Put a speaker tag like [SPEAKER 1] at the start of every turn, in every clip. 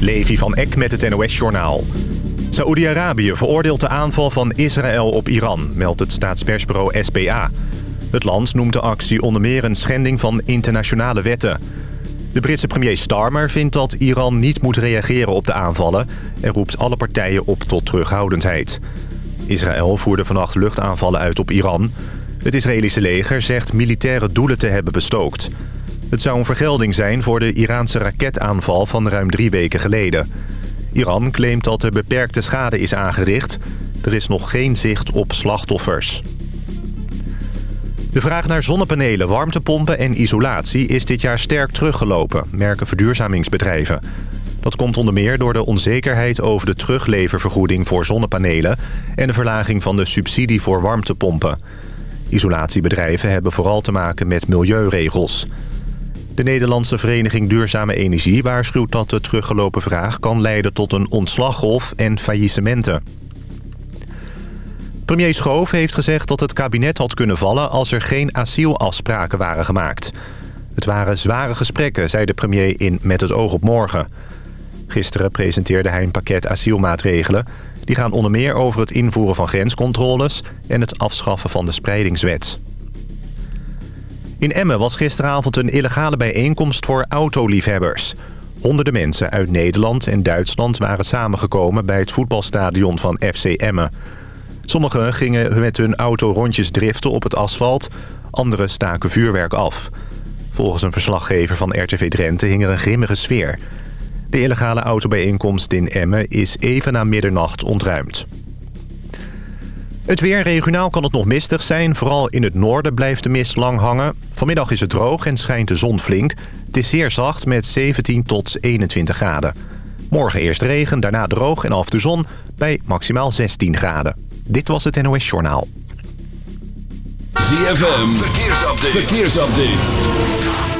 [SPEAKER 1] Levi van Eck met het NOS-journaal. Saoedi-Arabië veroordeelt de aanval van Israël op Iran, meldt het staatspersbureau SPA. Het land noemt de actie onder meer een schending van internationale wetten. De Britse premier Starmer vindt dat Iran niet moet reageren op de aanvallen... en roept alle partijen op tot terughoudendheid. Israël voerde vannacht luchtaanvallen uit op Iran. Het Israëlische leger zegt militaire doelen te hebben bestookt. Het zou een vergelding zijn voor de Iraanse raketaanval van ruim drie weken geleden. Iran claimt dat er beperkte schade is aangericht. Er is nog geen zicht op slachtoffers. De vraag naar zonnepanelen, warmtepompen en isolatie is dit jaar sterk teruggelopen, merken verduurzamingsbedrijven. Dat komt onder meer door de onzekerheid over de terugleververgoeding voor zonnepanelen... en de verlaging van de subsidie voor warmtepompen. Isolatiebedrijven hebben vooral te maken met milieuregels. De Nederlandse Vereniging Duurzame Energie waarschuwt dat de teruggelopen vraag... kan leiden tot een ontslaggolf en faillissementen. Premier Schoof heeft gezegd dat het kabinet had kunnen vallen... als er geen asielafspraken waren gemaakt. Het waren zware gesprekken, zei de premier in Met het oog op morgen. Gisteren presenteerde hij een pakket asielmaatregelen. Die gaan onder meer over het invoeren van grenscontroles... en het afschaffen van de spreidingswet. In Emmen was gisteravond een illegale bijeenkomst voor autoliefhebbers. Honderden mensen uit Nederland en Duitsland waren samengekomen... bij het voetbalstadion van FC Emmen. Sommigen gingen met hun auto rondjes driften op het asfalt. Anderen staken vuurwerk af. Volgens een verslaggever van RTV Drenthe hing er een grimmige sfeer. De illegale autobijeenkomst in Emmen is even na middernacht ontruimd. Het weer regionaal kan het nog mistig zijn. Vooral in het noorden blijft de mist lang hangen. Vanmiddag is het droog en schijnt de zon flink. Het is zeer zacht met 17 tot 21 graden. Morgen eerst regen, daarna droog en af de zon bij maximaal 16 graden. Dit was het NOS Journaal.
[SPEAKER 2] ZFM, verkeersupdate. verkeersupdate.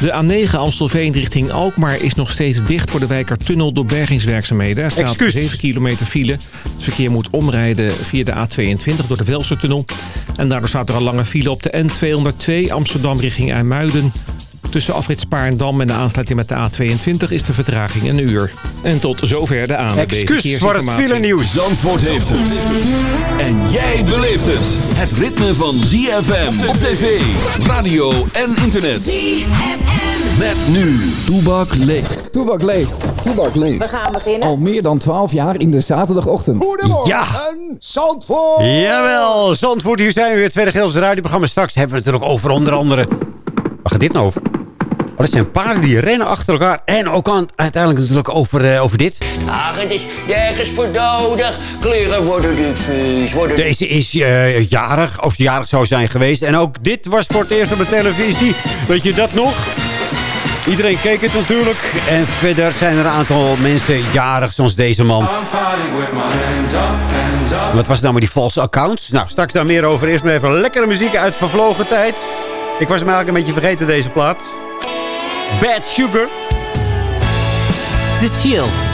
[SPEAKER 3] De A9 Amstelveen richting Alkmaar is nog steeds dicht voor de Wijkertunnel door bergingswerkzaamheden. Er staat
[SPEAKER 4] Excuus.
[SPEAKER 3] 7 kilometer file. Het verkeer moet omrijden via de A22 door de Velsertunnel. En daardoor staat er een lange file op de N202 Amsterdam richting IJmuiden. Tussen afrit Spaarndam en de aansluiting met de A22 is de vertraging een uur. En tot zover de ANWB
[SPEAKER 4] Excuus voor het file nieuws.
[SPEAKER 2] Zandvoort heeft het. En jij beleeft het. Het ritme van ZFM op tv, radio en internet. Met nu. Toebak leeft.
[SPEAKER 5] Toebak leeft. Toebak leeft.
[SPEAKER 6] We gaan beginnen.
[SPEAKER 5] Al meer dan 12 jaar in de zaterdagochtend.
[SPEAKER 7] Goedemorgen,
[SPEAKER 4] Ja.
[SPEAKER 7] Zandvoort!
[SPEAKER 4] Jawel, Zandvoort, hier zijn we weer. Tweede gedeelte radioprogramma. Straks hebben we het er ook over onder andere... Waar gaat dit nou over? Oh, dat zijn paarden die rennen achter elkaar. En ook aan, uiteindelijk natuurlijk over, eh, over dit.
[SPEAKER 8] Ach, het is nergens voor nodig. Kleren worden niet vies. Worden...
[SPEAKER 4] Deze is eh, jarig, of jarig zou zijn geweest. En ook dit was voor het eerst op de televisie. Weet je dat nog? Iedereen keek het natuurlijk. En verder zijn er een aantal mensen jarig, zoals deze man. Wat was het nou met die valse accounts? Nou, straks daar meer over. Eerst maar even lekkere muziek uit vervlogen tijd. Ik was hem eigenlijk een beetje vergeten, deze plaat. Bad Sugar. The Chills.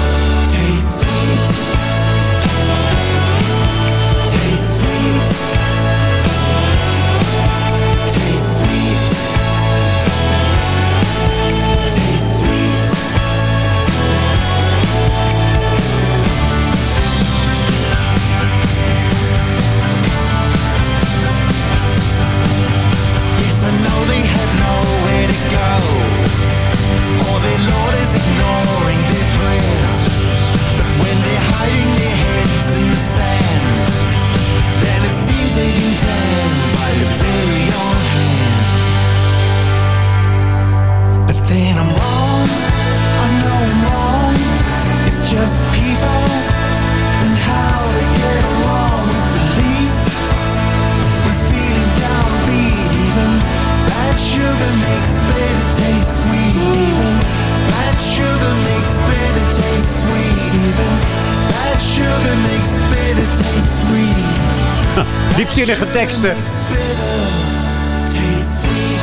[SPEAKER 4] teksten.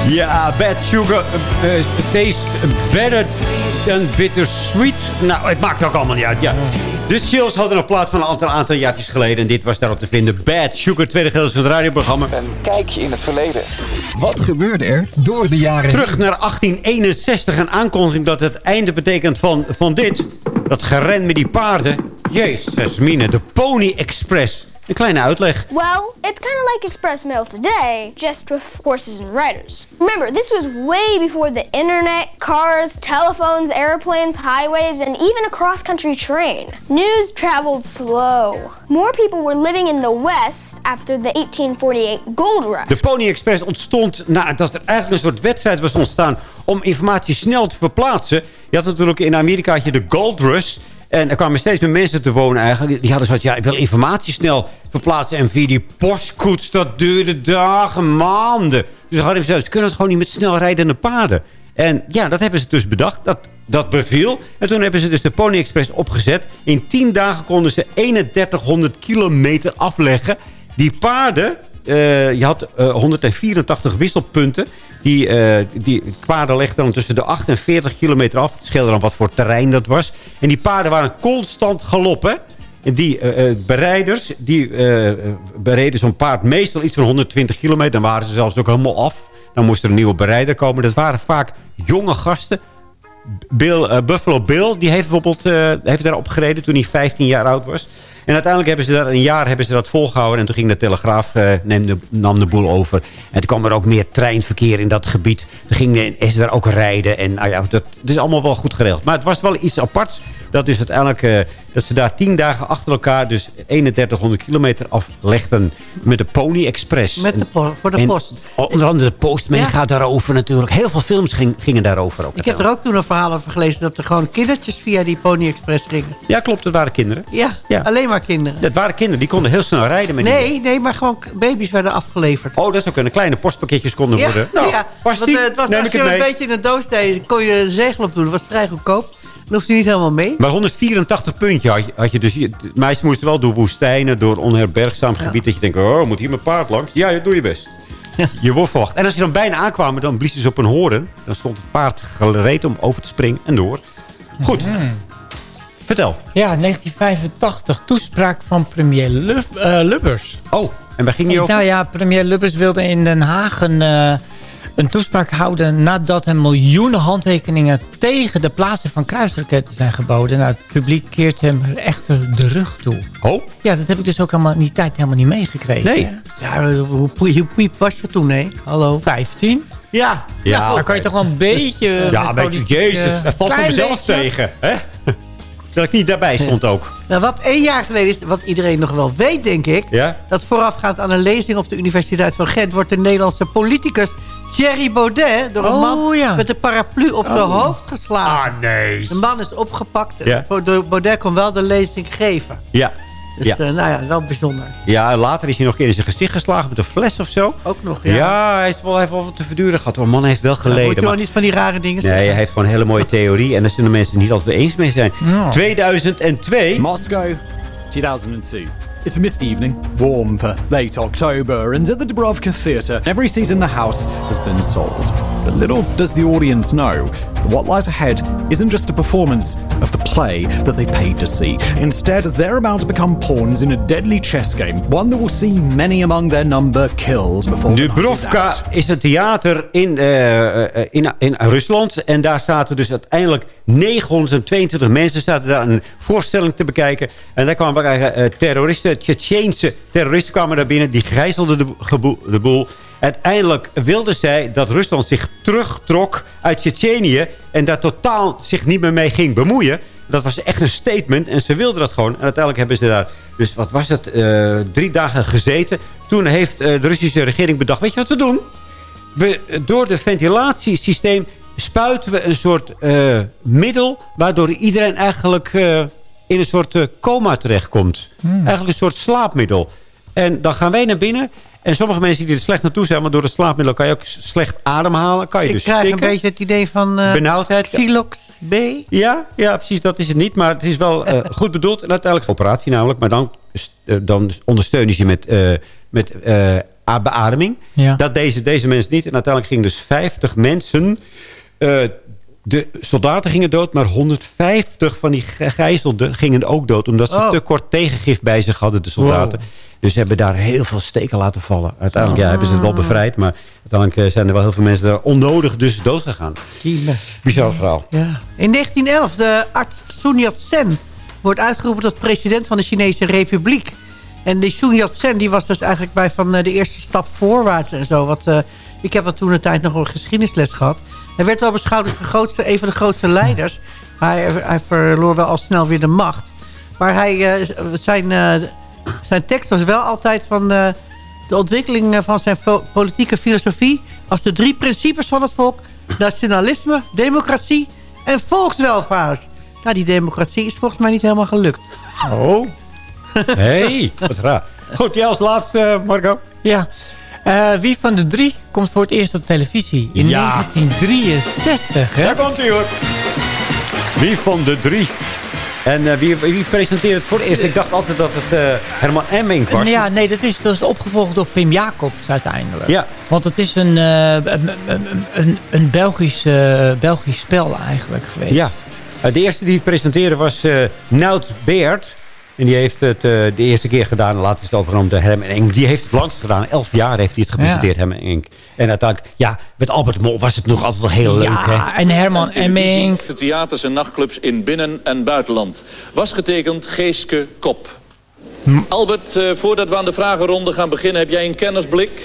[SPEAKER 4] Ja, bad sugar uh, taste better than bittersweet. Nou, het maakt ook allemaal niet uit. Ja. De Chills hadden nog plaats van een aantal, aantal jaartjes geleden. En dit was daarop te vinden. Bad Sugar, tweede gedeelte van het radioprogramma.
[SPEAKER 5] Een kijkje in het verleden. Wat gebeurde er door de jaren
[SPEAKER 4] Terug naar 1861. Een aankondiging dat het einde betekent van, van dit. Dat geren met die paarden. Jezus mine, de Pony Express. Een kleine uitleg.
[SPEAKER 6] Well, it's kind of like express mail today, just with horses and riders. Remember, this was way before the internet, cars, telephones, airplanes, highways, and even a cross country train. News traveled slow. More people were living in the West after the 1848 gold rush.
[SPEAKER 4] De Pony Express ontstond nadat er eigenlijk een soort wedstrijd was ontstaan... om informatie snel te verplaatsen. Je had natuurlijk in Amerika had je de Gold Rush... En er kwamen steeds meer mensen te wonen eigenlijk. Die- hadden zoiets, ja, ik wil informatie snel verplaatsen. En via die postkoets, dat duurde dagen, maanden. Dus hadden ze, ze kunnen het gewoon niet met snel rijdende paarden. En ja, dat hebben ze dus bedacht. Dat, dat beviel. En toen hebben ze dus de Pony Express opgezet. In 10 dagen konden ze 3100 kilometer afleggen. Die paarden, eh, je had eh, 184 wisselpunten. Die, eh die paarden legden dan tussen de 8 en 40 kilometer af. Het scheelde dan wat voor terrein dat was. En die paarden waren constant galoppen. En die eh, eh, bereiders, die eh, bereden zo'n paard meestal iets van 120 kilometer. Dan waren ze zelfs ook helemaal af. Dan moest er een nieuwe bereider komen. Dat waren vaak jonge gasten. Bill, Buffalo Bill, die heeft bijvoorbeeld heeft daarop gereden toen hij 15 jaar oud was. En uiteindelijk hebben ze dat een jaar hebben ze dat volgehouden. En toen ging de Telegraaf eh, nam, de, boel over. En toen kwam er ook meer treinverkeer in dat gebied. Toen gingen ze daar ook rijden. En nou ja, dat, het is allemaal wel goed geregeld. Maar het was wel iets aparts. Dat is uiteindelijk dat ze daar 10 dagen achter elkaar... dus 3100 kilometer aflegden met de Pony Express.
[SPEAKER 7] Met de voor de
[SPEAKER 4] En
[SPEAKER 7] post.
[SPEAKER 4] Onder andere de Postman
[SPEAKER 7] Ja.
[SPEAKER 4] gaat daarover natuurlijk. Heel veel films ging- gingen daarover ook.
[SPEAKER 7] Ik heb er ook toen een verhaal over gelezen... dat er gewoon kindertjes via die Pony Express gingen.
[SPEAKER 4] Ja, klopt. Dat waren kinderen.
[SPEAKER 7] Ja,
[SPEAKER 4] Ja.
[SPEAKER 7] alleen maar kinderen.
[SPEAKER 4] Dat waren kinderen. Die konden heel snel rijden. Met die-
[SPEAKER 7] Nee, nee, maar gewoon baby's werden afgeleverd.
[SPEAKER 4] Oh, dat zou kunnen. Kleine postpakketjes konden worden. Nou,
[SPEAKER 7] ja.
[SPEAKER 4] was
[SPEAKER 7] Want,
[SPEAKER 4] die?
[SPEAKER 7] eh, het was,
[SPEAKER 4] Neem
[SPEAKER 7] als je een beetje in een doos deed, kon je een zegel op doen. Dat was vrij goedkoop. Dan hoefde je niet helemaal mee.
[SPEAKER 4] Maar 184 puntje had je, had je dus. meisjes moesten wel door woestijnen, door onherbergzaam gebied. Dat je denkt, oh, moet hier mijn paard langs? Ja, dat doe je best. Je wordt verwacht. En als je dan bijna aankwam, dan bliezen ze op een horen. Dan stond het paard gereed om over te springen en door. Goed. Vertel.
[SPEAKER 9] Ja, 1985. Toespraak van premier Luf- eh, Lubbers.
[SPEAKER 4] Oh, en waar ging die over?
[SPEAKER 9] Nou ja, premier Lubbers wilde in Den Haag een, eh, een toespraak houden... nadat er miljoenen handtekeningen tegen de plaatsing van kruisraketten zijn geboden. Nou, het publiek keert hem echter de rug toe.
[SPEAKER 4] Oh?
[SPEAKER 9] Ja, dat heb ik dus ook helemaal in die tijd helemaal niet meegekregen.
[SPEAKER 4] Nee.
[SPEAKER 7] Ja, hoe, piep was je toen, hè? Hallo.
[SPEAKER 9] 15?
[SPEAKER 7] Ja.
[SPEAKER 4] Ja,
[SPEAKER 9] Nou, dan kan je toch wel een beetje...
[SPEAKER 4] Ja, een beetje,
[SPEAKER 9] politiek,
[SPEAKER 4] jezus.
[SPEAKER 9] eh,
[SPEAKER 4] Het valt voor
[SPEAKER 9] klein
[SPEAKER 4] mezelf
[SPEAKER 9] beetje.
[SPEAKER 4] tegen. Hè? Dat ik niet daarbij stond ook.
[SPEAKER 7] Nou, wat één jaar geleden is, wat iedereen nog wel weet, denk ik...
[SPEAKER 4] Ja?
[SPEAKER 7] dat voorafgaand aan een lezing op de Universiteit van Gent... wordt de Nederlandse politicus Thierry Baudet... door een
[SPEAKER 9] Oh,
[SPEAKER 7] man
[SPEAKER 9] ja.
[SPEAKER 7] met een paraplu op de hoofd geslagen.
[SPEAKER 4] Ah, nee.
[SPEAKER 7] De man is opgepakt.
[SPEAKER 4] Ja.
[SPEAKER 7] Baudet kon wel de lezing geven.
[SPEAKER 4] Ja.
[SPEAKER 7] Dus
[SPEAKER 4] Ja.
[SPEAKER 7] eh, nou ja, wel bijzonder.
[SPEAKER 4] ja, later is hij nog een keer in zijn gezicht geslagen met een fles of zo.
[SPEAKER 7] Ook nog,
[SPEAKER 4] Ja,
[SPEAKER 7] ja.
[SPEAKER 4] hij, is wel, hij heeft wel wat te verduren gehad. Een man heeft wel
[SPEAKER 7] moet
[SPEAKER 4] geleden.
[SPEAKER 7] je wel
[SPEAKER 4] maar-
[SPEAKER 7] niet van die rare dingen
[SPEAKER 4] Nee,
[SPEAKER 7] zeggen.
[SPEAKER 4] hij heeft gewoon een hele mooie theorie. En daar zullen mensen het niet altijd eens mee zijn.
[SPEAKER 9] Ja.
[SPEAKER 4] 2002.
[SPEAKER 10] Moscow, 2002. It's a misty evening, warm for late October, and at the Dubrovka Theatre, every seat in the house has been sold. But little does the audience know what lies ahead isn't just a performance of the play that they paid to see. Instead, they're about to become pawns in a deadly chess game, one that will see many among their number killed before
[SPEAKER 4] Dubrovka is een theater in, eh, eh, in, in Rusland. En daar zaten dus uiteindelijk 922 mensen zaten daar een voorstelling te bekijken. En daar kwamen uh, terroristen, Tsjetsjeense terroristen kwamen daar binnen. Die gijzelden de, de boel. Uiteindelijk wilden zij dat Rusland zich terugtrok uit Tsjetsjenië. En daar totaal zich niet meer mee ging bemoeien. Dat was echt een statement. En ze wilden dat gewoon. En uiteindelijk hebben ze daar, dus wat was het, eh, drie dagen gezeten. Toen heeft eh, de Russische regering bedacht, weet je wat we doen? We, door het ventilatiesysteem spuiten we een soort eh, middel... waardoor iedereen eigenlijk in een soort coma terechtkomt. Eigenlijk een soort slaapmiddel. En dan gaan wij naar binnen... En sommige mensen die er slecht naartoe zijn... maar door het slaapmiddel kan je ook slecht ademhalen. Kan je
[SPEAKER 7] Ik
[SPEAKER 4] dus
[SPEAKER 7] krijg een beetje het idee van eh
[SPEAKER 4] Benauwdheid.
[SPEAKER 7] Silox B.
[SPEAKER 4] Ja, ja, precies. Dat is het niet. Maar het is wel eh, goed bedoeld. En uiteindelijk operatie namelijk. Maar dan, eh, dan ondersteunen ze je met, met beademing.
[SPEAKER 9] Ja.
[SPEAKER 4] Dat deze, deze mensen niet. En uiteindelijk gingen dus 50 mensen... de soldaten gingen dood, maar 150 van die gegijzelden gingen ook dood. Omdat ze
[SPEAKER 7] Oh.
[SPEAKER 4] te kort tegengif bij zich hadden, de soldaten. Dus ze hebben daar heel veel steken laten vallen. Uiteindelijk ja, hebben ze het wel bevrijd. Maar uiteindelijk eh, zijn er wel heel veel mensen daar onnodig dus dood gegaan. Bizar verhaal.
[SPEAKER 7] Ja. In 1911, de arts Sun Yat-sen wordt uitgeroepen tot president van de Chinese Republiek. En die Sun Yat-sen die was dus eigenlijk bij van eh, de eerste stap voorwaarts en zo. Wat, eh, ik heb dat toen een tijd nog een geschiedenisles gehad. Hij werd wel beschouwd als de grootste, een van de grootste leiders. Maar hij, hij verloor wel al snel weer de macht. Maar hij, eh, zijn, eh, zijn tekst was wel altijd van eh, de ontwikkeling van zijn politieke filosofie... als de drie principes van het volk... nationalisme, democratie en volkswelvaart. Nou, die democratie is volgens mij niet helemaal gelukt.
[SPEAKER 9] Oh.
[SPEAKER 4] hey, wat raar. Goed, jij als laatste, Marco.
[SPEAKER 9] Ja. Eh, wie van de drie komt voor het eerst op televisie? In
[SPEAKER 4] Ja.
[SPEAKER 9] 1963, hè?
[SPEAKER 4] Daar komt u hoor. Wie van de drie? En eh, wie, wie presenteert het voor het eerst? Ik dacht altijd dat het eh, Herman Emmink was.
[SPEAKER 9] Ja, nee, dat is, dat is opgevolgd door Pim Jacobs uiteindelijk.
[SPEAKER 4] Ja.
[SPEAKER 9] Want het is een, een, een, een, Belgisch, Belgisch spel eigenlijk geweest.
[SPEAKER 4] Ja. De eerste die het presenteerde was Nout Beert. En die heeft het eh, de eerste keer gedaan. Later is het overgenomen door Herman Enk. Die heeft het langst gedaan. Elf jaar heeft hij het gepresenteerd, Herman Enk. En uiteindelijk, ja, met Albert Mol was het nog altijd wel heel leuk, hè?
[SPEAKER 9] Ja, en Herman
[SPEAKER 11] televisie,
[SPEAKER 9] Emmink.
[SPEAKER 11] De theaters en nachtclubs in binnen- en buitenland. Was getekend Geeske Kop. Albert, eh, voordat we aan de vragenronde gaan beginnen... heb jij een kennisblik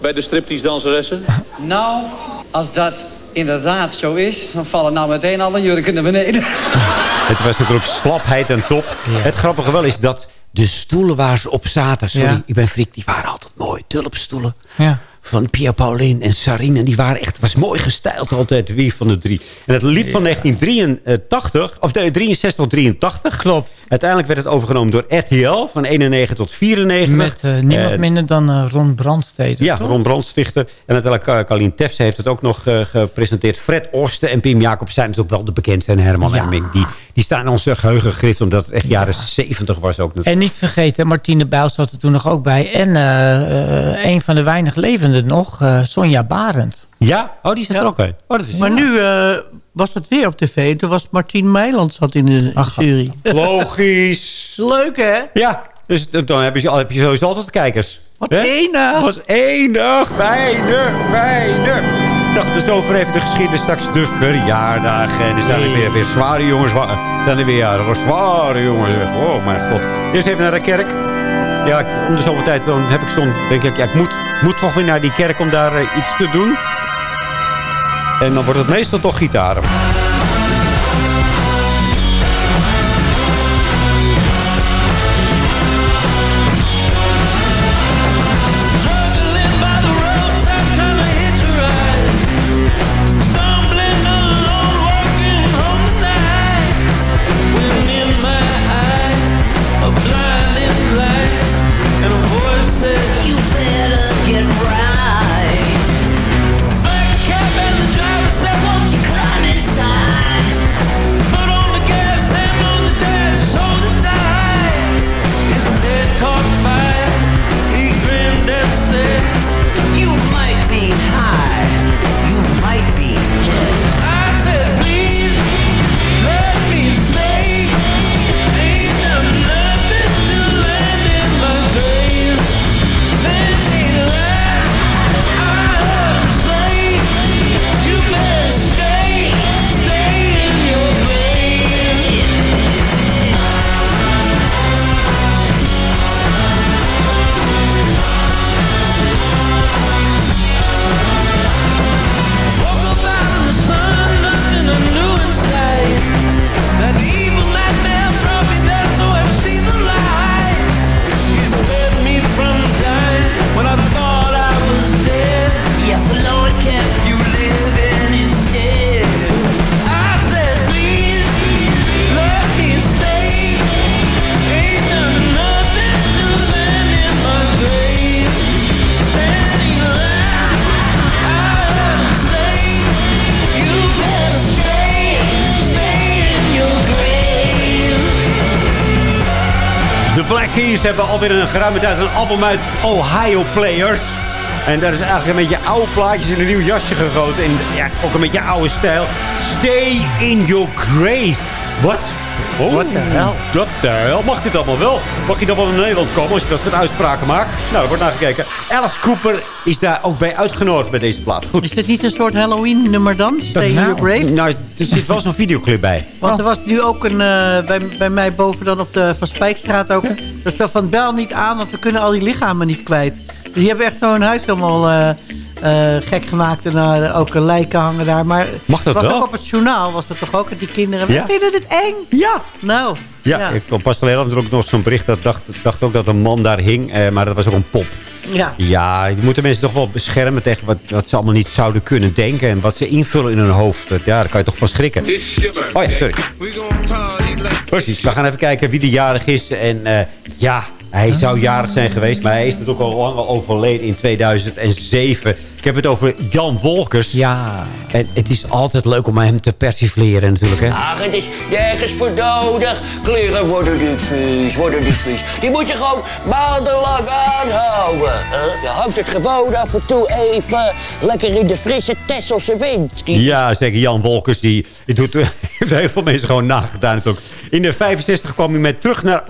[SPEAKER 11] bij de striptease danseressen?
[SPEAKER 12] Nou, als dat inderdaad zo is, dan vallen nou meteen alle jurken naar beneden.
[SPEAKER 4] Het was natuurlijk slapheid en top. Het grappige wel is dat de stoelen waar ze op zaten... Sorry,
[SPEAKER 9] Ja.
[SPEAKER 4] ik ben frik, die waren altijd mooi. Tulpstoelen.
[SPEAKER 9] Ja.
[SPEAKER 4] Van Pierre Paulin en Sarine. En die waren echt, was mooi gestyled altijd, wie van de drie. En het liep van 1983, of nee, 63 tot 83.
[SPEAKER 9] Klopt.
[SPEAKER 4] Uiteindelijk werd het overgenomen door RTL van 91 tot 94.
[SPEAKER 9] Met eh, niemand minder dan eh, Ron Brandsteder.
[SPEAKER 4] ja,
[SPEAKER 9] toch?
[SPEAKER 4] Ron Brandstichter. En uiteindelijk uh, Carlien Tefse heeft het ook nog eh, gepresenteerd. Fred Orsten en Pim Jacobs zijn natuurlijk wel de bekendste. En Herman
[SPEAKER 9] Ja.
[SPEAKER 4] Die, die staan in onze geheugen gegrift. Omdat het echt jaren 70 was ook natuurlijk.
[SPEAKER 9] En niet vergeten, Martine Bijls zat er toen nog ook bij. En eh, eh, een van de weinig levenden nog, eh, Sonja Barend.
[SPEAKER 4] Ja? Oh, die zit er ook bij. Oh, dat is
[SPEAKER 7] Maar nu eh, was het weer op tv. En toen was Martien Meiland zat in de jury.
[SPEAKER 4] Logisch.
[SPEAKER 7] Leuk, hè?
[SPEAKER 4] Ja, dus dan heb je, heb je sowieso altijd kijkers.
[SPEAKER 7] Wat
[SPEAKER 4] Hè?
[SPEAKER 7] enig.
[SPEAKER 4] Wat enig. Weinig, weinig. Nou, dus over even de geschiedenis. Straks de verjaardagen. En er zijn er weer, weer zware jongens. zijn er weer zware jongens. Oh, mijn god. Eerst even naar de kerk. Ja, om de zoveel tijd dan heb ik zo'n... denk ik, ja, ik moet, moet toch weer naar die kerk om daar eh, iets te doen. En dan wordt het meestal toch gitaren. Alweer een geruime tijd een album Ohio Players. En daar is eigenlijk een beetje oude plaatjes in een nieuw jasje gegoten. En ja, ook een beetje oude stijl. Stay in your grave. Wat? Oh,
[SPEAKER 9] What the hell?
[SPEAKER 4] Dat de hel. Mag dit allemaal wel? Mag je dan wel in Nederland komen als je dat soort uitspraken maakt? Nou, er wordt naar gekeken. Alice Cooper is daar ook bij uitgenodigd bij deze plaat. Goed.
[SPEAKER 7] Is dit niet een soort Halloween nummer dan? Stay in your grave?
[SPEAKER 4] Nou, er zit wel zo'n videoclip bij.
[SPEAKER 7] Want er was nu ook een, eh, bij, bij mij boven dan op de Van Spijkstraat ook... dat zo van bel niet aan, want we kunnen al die lichamen niet kwijt. Dus die hebben echt zo'n huis helemaal eh, gek gemaakt. En eh, ook lijken hangen daar. Maar
[SPEAKER 4] Mag dat
[SPEAKER 7] was
[SPEAKER 4] wel?
[SPEAKER 7] ook op het journaal, was het toch ook? Die kinderen,
[SPEAKER 4] Ja.
[SPEAKER 7] we vinden het eng.
[SPEAKER 4] Ja.
[SPEAKER 7] Nou,
[SPEAKER 4] Ja, ik kwam pas geleden had er ook nog zo'n bericht. Dat dacht, dacht ook dat een man daar hing. eh, maar dat was ook een pop.
[SPEAKER 7] Ja.
[SPEAKER 4] Ja, je moet de mensen toch wel beschermen tegen wat, wat ze allemaal niet zouden kunnen denken. En wat ze invullen in hun hoofd. Dat- Ja, daar kan je toch van schrikken. Oh ja, sorry. Precies, we gaan even kijken wie de jarig is. En eh, ja, hij zou jarig zijn geweest. Maar hij is natuurlijk al lang al overleden in 2007. Ik heb het over Jan Wolkers.
[SPEAKER 9] Ja.
[SPEAKER 4] En het is altijd leuk om hem te persifleren natuurlijk. Hè?
[SPEAKER 8] Ach, het is nergens voor nodig. Kleren worden niet vies, worden niet vies. Die moet je gewoon maandenlang aanhouden. Je hangt het gewoon af en toe even lekker in de frisse Tesselse wind. Die-
[SPEAKER 4] Ja, zeker Jan Wolkers. Die, die doet, heeft heel veel mensen gewoon nagedaan natuurlijk. In de 65 kwam hij met terug naar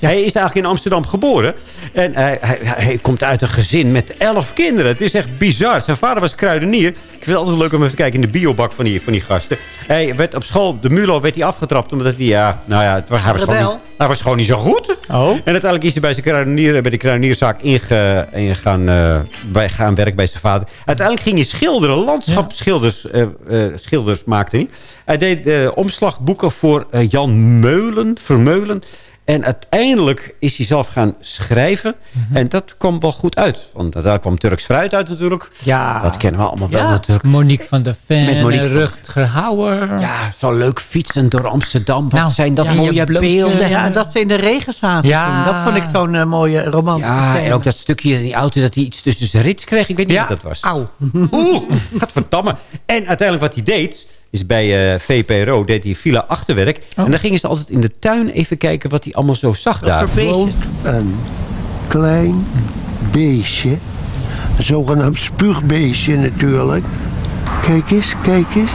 [SPEAKER 4] Hij is eigenlijk in Amsterdam geboren. En hij, hij, hij komt uit een gezin met elf kinderen. Het is echt bizar. Zijn vader was kruidenier. Ik vind het altijd leuk om even te kijken in de biobak van die, van die gasten. Hij werd op school, de MULO, werd hij afgetrapt. Omdat hij, ja, nou ja, het was, hij, was gewoon niet, hij was gewoon niet zo goed.
[SPEAKER 9] Oh.
[SPEAKER 4] En uiteindelijk is hij bij, zijn kruidenier, bij de kruidenierzaak inge, ingaan, eh, bij, gaan werken bij zijn vader. Uiteindelijk ging hij schilderen, landschapsschilders eh, eh, schilders maakte hij. Hij deed eh, omslagboeken voor eh, Jan Meulen, Vermeulen. En uiteindelijk is hij zelf gaan schrijven. En dat kwam wel goed uit. Want daar kwam Turks fruit uit natuurlijk.
[SPEAKER 9] Ja.
[SPEAKER 4] Dat kennen we allemaal wel natuurlijk.
[SPEAKER 9] Monique van der Ven,
[SPEAKER 4] Met Monique van-
[SPEAKER 9] Rutger Hauer.
[SPEAKER 4] Ja, zo leuk fietsen door Amsterdam. Wat
[SPEAKER 9] Nou,
[SPEAKER 4] zijn dat
[SPEAKER 9] ja,
[SPEAKER 4] mooie
[SPEAKER 9] blote-
[SPEAKER 4] beelden.
[SPEAKER 7] ja, en dat ze in de regen zaten.
[SPEAKER 9] Ja.
[SPEAKER 7] Dat vond ik zo'n eh, mooie romantische
[SPEAKER 4] Ja,
[SPEAKER 7] scène.
[SPEAKER 4] en ook dat stukje in die auto dat hij iets tussen zijn rits kreeg. Ik weet niet wat dat was.
[SPEAKER 9] Auw.
[SPEAKER 4] Oeh, gadverdamme. En uiteindelijk wat hij deed, is bij eh, VPRO, deed hij Villa Achterwerk. En dan gingen ze altijd in de tuin even kijken wat hij allemaal zo zag daar.
[SPEAKER 7] Beestjes.
[SPEAKER 13] een klein beestje. Een zogenaamd spuugbeestje natuurlijk. Kijk eens, kijk eens.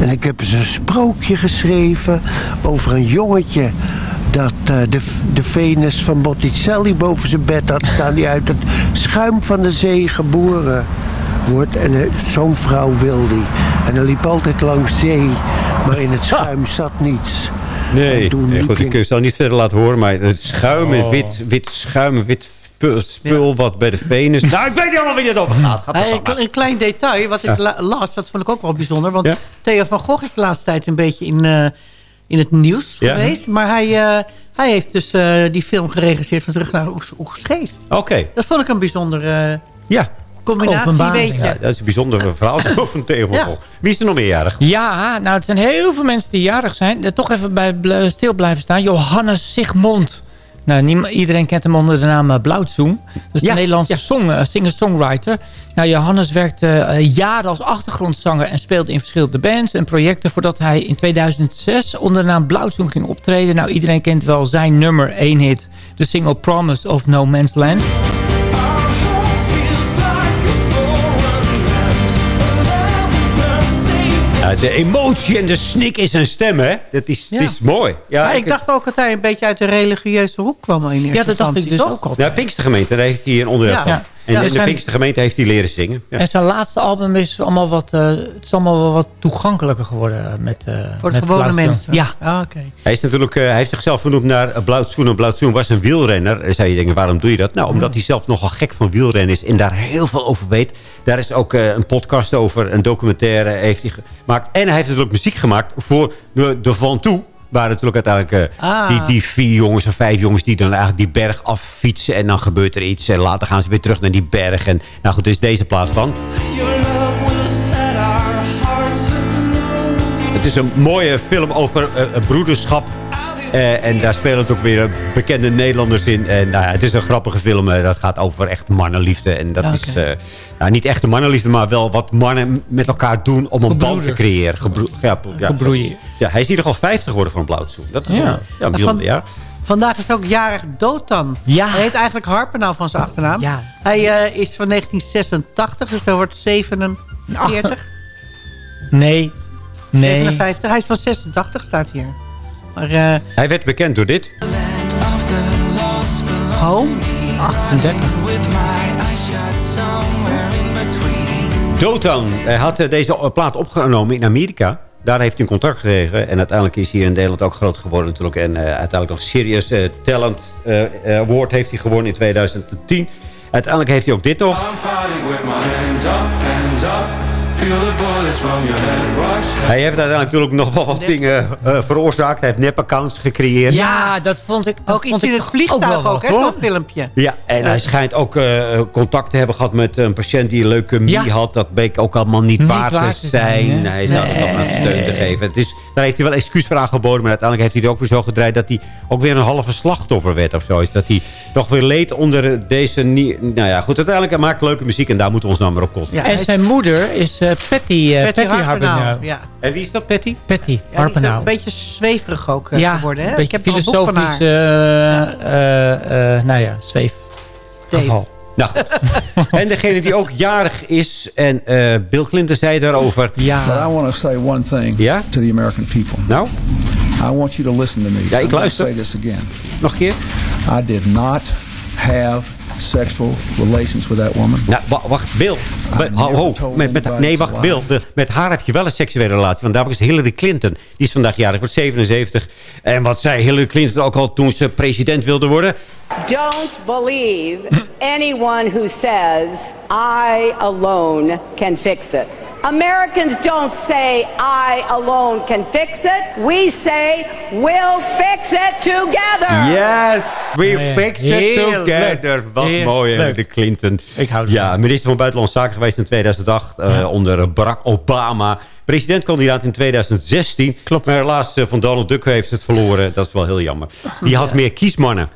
[SPEAKER 13] En ik heb eens een sprookje geschreven over een jongetje... dat eh, de, de Venus van Botticelli boven zijn bed had staan... die uit het schuim van de zee geboren wordt. En eh, zo'n vrouw wil die. En hij liep altijd langs zee, maar in het schuim zat niets.
[SPEAKER 4] Nee, nee, goed,
[SPEAKER 13] je-
[SPEAKER 4] ik zal niet verder laten horen. Maar het schuim,
[SPEAKER 9] Oh.
[SPEAKER 4] wit, wit schuim, wit spul, wat bij de Venus... Nou, ik weet niet allemaal wie het over gaat.
[SPEAKER 7] Hey, een, kle- een klein detail, wat ik la- las, dat vond ik ook wel bijzonder. Want
[SPEAKER 4] Ja.
[SPEAKER 7] Theo van Gogh is de laatste tijd een beetje in, eh, in het nieuws
[SPEAKER 4] Ja.
[SPEAKER 7] geweest. Maar hij, eh, hij heeft dus eh, die film geregisseerd van Terug naar Oegstgeest.
[SPEAKER 4] Oké,
[SPEAKER 7] Dat vond ik een bijzondere eh,
[SPEAKER 4] ja.
[SPEAKER 7] Combinatie, weet je.
[SPEAKER 4] ja. Dat is een bijzonder verhaal
[SPEAKER 7] Ja.
[SPEAKER 4] Wie is er nog meerjarig?
[SPEAKER 9] Ja, nou, het zijn heel veel mensen die jarig zijn. Er toch even bij stil blijven staan. Johannes Sigmond. Nou, iedereen kent hem onder de naam uh, Blauwzoen. Dat is
[SPEAKER 4] Ja,
[SPEAKER 9] een Nederlandse
[SPEAKER 4] ja.
[SPEAKER 9] song, eh, singer-songwriter. Nou, Johannes werkte eh, jaren als achtergrondzanger... en speelde in verschillende bands en projecten... voordat hij in 2006 onder de naam Blauwzoen ging optreden. Nou, iedereen kent wel zijn nummer 1 hit. De single Promise of No Man's Land.
[SPEAKER 4] Ja, de emotie en de snik in zijn stem, hè? Dat is,
[SPEAKER 7] Ja.
[SPEAKER 4] dat is mooi. Ja,
[SPEAKER 7] Maar ik dacht ook dat hij een beetje uit de religieuze hoek kwam in eerste
[SPEAKER 9] Ja, dat dacht ik dus
[SPEAKER 7] toch?
[SPEAKER 9] ook al.
[SPEAKER 4] Pinkstergemeente, daar heeft hij een onderdeel
[SPEAKER 7] Ja.
[SPEAKER 4] van. En
[SPEAKER 9] Ja,
[SPEAKER 4] in de
[SPEAKER 9] zijn-
[SPEAKER 4] Pinkstergemeente heeft hij leren zingen. Ja.
[SPEAKER 9] En zijn laatste album is allemaal wat, eh, het is allemaal wel wat toegankelijker geworden. Met, eh,
[SPEAKER 7] Voor de
[SPEAKER 9] met
[SPEAKER 7] gewone mensen.
[SPEAKER 9] Ja.
[SPEAKER 7] Oké.
[SPEAKER 4] Hij, is natuurlijk, eh, hij heeft zichzelf vernoemd naar Blauwtsoen. En Blauwtsoen was een wielrenner. En zou je denken, waarom doe je dat? Nou, omdat hij zelf nogal gek van wielrennen is. En daar heel veel over weet. Daar is ook eh, een podcast over. Een documentaire heeft hij gemaakt. En hij heeft natuurlijk muziek gemaakt voor de, de Van Toe. Waar natuurlijk uiteindelijk eh,
[SPEAKER 7] Ah.
[SPEAKER 4] die, die vier jongens of vijf jongens... die dan eigenlijk die berg affietsen. En dan gebeurt er iets. En later gaan ze weer terug naar die berg. En nou goed, dit is deze plaat van. Het is een mooie film over eh, broederschap. Eh, en daar spelen ook weer bekende Nederlanders in. En nou ja, het is een grappige film. eh, dat gaat over echt mannenliefde. En dat is nou, niet echte mannenliefde, maar wel wat mannen met elkaar doen om een band te creëren. Gebro ja. Ja, hij is in ieder geval 50 geworden van Blauwtsoen. Dat is
[SPEAKER 9] Ja.
[SPEAKER 4] ja. ja, een bijzonder,
[SPEAKER 7] Van-
[SPEAKER 4] ja.
[SPEAKER 7] Vandaag is ook jarig Dotan.
[SPEAKER 9] Ja.
[SPEAKER 7] Hij heet eigenlijk Harpenaal van zijn achternaam.
[SPEAKER 9] Ja.
[SPEAKER 7] Hij eh, is van 1986, dus hij wordt 47.
[SPEAKER 9] Nee. Nee.
[SPEAKER 7] 57. Hij is van 86, staat hier. Maar, eh
[SPEAKER 4] Hij werd bekend door dit.
[SPEAKER 7] Home?
[SPEAKER 9] 38.
[SPEAKER 4] Dotan hij had eh, deze eh, plaat opgenomen in Amerika. Daar heeft hij een contract gekregen. En uiteindelijk is hij in Nederland ook groot geworden natuurlijk. En eh, uiteindelijk nog Serious eh, Talent eh, Award heeft hij gewonnen in 2010. Uiteindelijk heeft hij ook dit nog. Hij heeft uiteindelijk natuurlijk nog wel wat dingen eh, veroorzaakt. Hij heeft nep-accounts gecreëerd.
[SPEAKER 9] Ja, dat vond ik dat
[SPEAKER 7] ook
[SPEAKER 9] vond
[SPEAKER 7] iets in het vliegtuig
[SPEAKER 9] wel
[SPEAKER 7] ook, hè? Zo'n filmpje.
[SPEAKER 4] Ja, en hij schijnt ook eh, contact te hebben gehad met een patiënt die leukemie
[SPEAKER 9] Ja.
[SPEAKER 4] had. Dat bleek ook allemaal niet,
[SPEAKER 9] Niet
[SPEAKER 4] waar,
[SPEAKER 9] waar
[SPEAKER 4] te zijn. hij zou er nog aan
[SPEAKER 9] Nee.
[SPEAKER 4] steun te geven. Het is, daar heeft hij wel excuus voor aangeboden. Maar uiteindelijk heeft hij het ook weer zo gedraaid dat hij ook weer een halve slachtoffer werd of zoiets. Dat hij nog weer leed onder deze... Nou ja, goed. Uiteindelijk hij maakt leuke muziek en daar moeten we ons nou maar op kosten.
[SPEAKER 7] Ja,
[SPEAKER 9] En zijn moeder is eh, Patty, eh,
[SPEAKER 7] Patty
[SPEAKER 9] Patty.
[SPEAKER 7] Ja.
[SPEAKER 4] En wie is dat, Patty?
[SPEAKER 9] Patty
[SPEAKER 7] Ja, die is
[SPEAKER 9] Harpenaal.
[SPEAKER 7] een beetje zweverig ook eh,
[SPEAKER 9] ja,
[SPEAKER 7] geworden. Hè?
[SPEAKER 9] een beetje
[SPEAKER 7] ik heb
[SPEAKER 9] filosofisch, eh, eh, eh, nou ja, zweef.
[SPEAKER 7] Dave.
[SPEAKER 9] geval.
[SPEAKER 4] Nou goed. en degene die ook jarig is. En eh, Bill Clinton zei daarover.
[SPEAKER 14] But I want to say one thing
[SPEAKER 4] Ja?
[SPEAKER 14] to the American people.
[SPEAKER 4] Nou,
[SPEAKER 14] I want you to listen to me.
[SPEAKER 4] Ja, ik luister.
[SPEAKER 14] say this again.
[SPEAKER 4] nog een keer.
[SPEAKER 14] I did not have sexual relations with that woman.
[SPEAKER 4] Nou, wa- wacht, Bill. Be- ho, ho. Met, met, nee, wacht, Bill. De- met haar heb je wel een seksuele relatie. Want daar is Hillary Clinton. Die is vandaag jarig, wordt 77. En wat zei Hillary Clinton ook al toen ze president wilde worden?
[SPEAKER 15] Don't believe anyone who says, I alone can fix it. Americans don't say, I alone can fix it. We say, we'll fix it together.
[SPEAKER 4] Yes, we fix it
[SPEAKER 9] Heerlijk.
[SPEAKER 4] together. Wat
[SPEAKER 9] Heerlijk.
[SPEAKER 4] mooi, hè, de Clinton.
[SPEAKER 9] Ik hou
[SPEAKER 4] Ja, minister van Buitenlandse Zaken geweest in 2008 eh, onder Barack Obama. Presidentkandidaat in 2016. Klopt. Maar helaas eh, van Donald Duck heeft het verloren. Dat is wel heel jammer. Die had meer kiesmannen.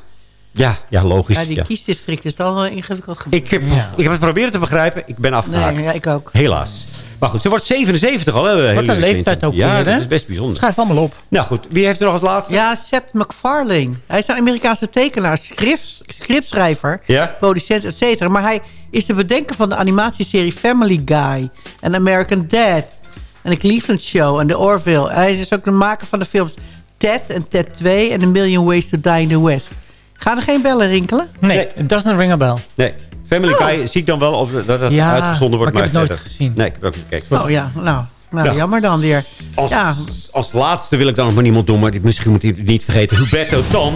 [SPEAKER 4] Ja, ja logisch.
[SPEAKER 7] Ja, die
[SPEAKER 4] ja.
[SPEAKER 7] kiesdistrict is al ingewikkeld gebied.
[SPEAKER 4] Ik heb, ik heb het proberen te begrijpen. Ik ben afgehaakt.
[SPEAKER 7] Nee, ja, ik ook.
[SPEAKER 4] Helaas. Maar goed, ze wordt 77 al. Hè,
[SPEAKER 9] Wat een leeftijd ook
[SPEAKER 4] Ja,
[SPEAKER 9] weer,
[SPEAKER 4] dat
[SPEAKER 9] hè?
[SPEAKER 4] is best bijzonder.
[SPEAKER 9] Schrijf allemaal op.
[SPEAKER 4] Nou goed, wie heeft er nog het laatste?
[SPEAKER 7] Ja, Seth MacFarlane. Hij is een Amerikaanse tekenaar, schrift, scriptschrijver,
[SPEAKER 4] Ja?
[SPEAKER 7] producent, et cetera. Maar hij is de bedenker van de animatieserie Family Guy en American Dad. En de Cleveland Show en de Orville. Hij is ook de maker van de films Ted en Ted 2 en A Million Ways to Die in the West. Gaan er geen bellen rinkelen?
[SPEAKER 9] Nee, it doesn't ring a bell.
[SPEAKER 4] Nee. Family Guy zie ik dan wel of dat het
[SPEAKER 9] Ja,
[SPEAKER 4] uitgezonden wordt.
[SPEAKER 9] maar ik heb het nooit gezien.
[SPEAKER 4] Nee, ik heb ook niet gekeken.
[SPEAKER 7] Oh ja, nou, nou
[SPEAKER 4] Ja.
[SPEAKER 7] jammer dan weer.
[SPEAKER 4] Als,
[SPEAKER 7] Ja,
[SPEAKER 4] als laatste wil ik dan nog maar niemand doen, maar misschien moet hij het niet vergeten. Huberto Tan.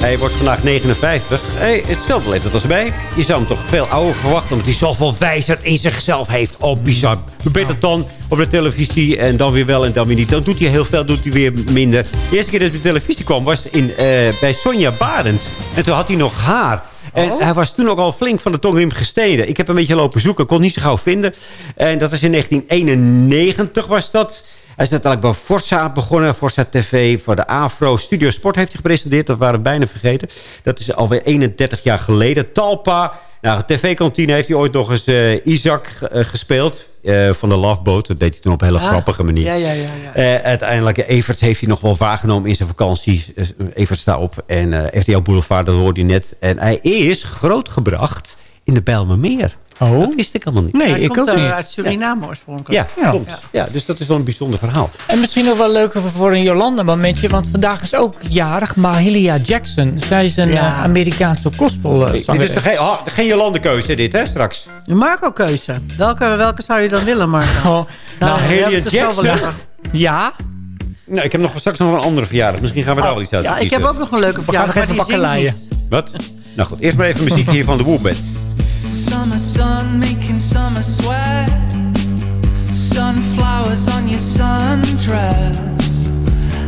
[SPEAKER 4] Hij wordt vandaag 59. Hey, hetzelfde leeftijd als wij. Je zou hem toch veel ouder verwachten, omdat hij zoveel wijsheid in zichzelf heeft. Oh, bizar. Huberto Tan op de televisie en dan weer wel en dan weer niet. Dan doet hij heel veel, doet hij weer minder. De eerste keer dat hij op de televisie kwam was in, eh, bij Sonja Barend. En toen had hij nog haar. En hij was toen ook al flink van de tongriem gesteden. Ik heb een beetje lopen zoeken, kon niet zo gauw vinden. En dat was in 1991 was dat. Hij is uiteindelijk bij Forza begonnen. Forza TV voor de Afro. Studio Sport heeft hij gepresenteerd. Dat waren we bijna vergeten. Dat is alweer 31 jaar geleden. Talpa. Nou, TV-kantine heeft hij ooit nog eens eh, Isaac eh, gespeeld. Eh, van de Love Boat. Dat deed hij toen op een hele
[SPEAKER 7] Ah,
[SPEAKER 4] grappige manier.
[SPEAKER 7] Ja, ja, ja. ja.
[SPEAKER 4] Eh, uiteindelijk, Evert heeft hij nog wel waargenomen in zijn vakantie. Eh, Evert sta op. En RTL Boulevard, dat hoorde hij net. En hij is grootgebracht in de Bijlmermeer.
[SPEAKER 9] Oh.
[SPEAKER 4] Dat wist ik allemaal niet.
[SPEAKER 9] Nee,
[SPEAKER 7] Hij
[SPEAKER 9] ik
[SPEAKER 7] komt
[SPEAKER 9] ook
[SPEAKER 7] eh,
[SPEAKER 9] niet.
[SPEAKER 7] uit Suriname oorspronkelijk.
[SPEAKER 4] Ja, klopt. Ja. dus dat is wel een bijzonder verhaal.
[SPEAKER 9] En misschien nog wel leuker voor een momentje, Want vandaag is ook jarig Mahalia Jackson. Zij is een
[SPEAKER 7] Ja.
[SPEAKER 9] eh, Amerikaanse gospel uh,
[SPEAKER 4] dit is geen, oh, geen Jolandekeuze dit, hè, straks?
[SPEAKER 7] De Marco-keuze. Welke, welke zou je dan willen, Marco?
[SPEAKER 9] Oh,
[SPEAKER 7] nou,
[SPEAKER 4] Mahalia
[SPEAKER 7] zo wel
[SPEAKER 4] Jackson?
[SPEAKER 9] Ja?
[SPEAKER 4] Nou, ik heb nog straks nog een andere verjaardag. Misschien gaan we daar wel iets uit
[SPEAKER 7] Ja, ik heb ook nog een leuke
[SPEAKER 9] We gaan
[SPEAKER 7] verjaardag.
[SPEAKER 9] nog even bakken.
[SPEAKER 4] Wat? Nou goed, eerst maar even muziek hier van de Woolbed.
[SPEAKER 16] Summer sun making summer sweat. Sunflowers on your sundress.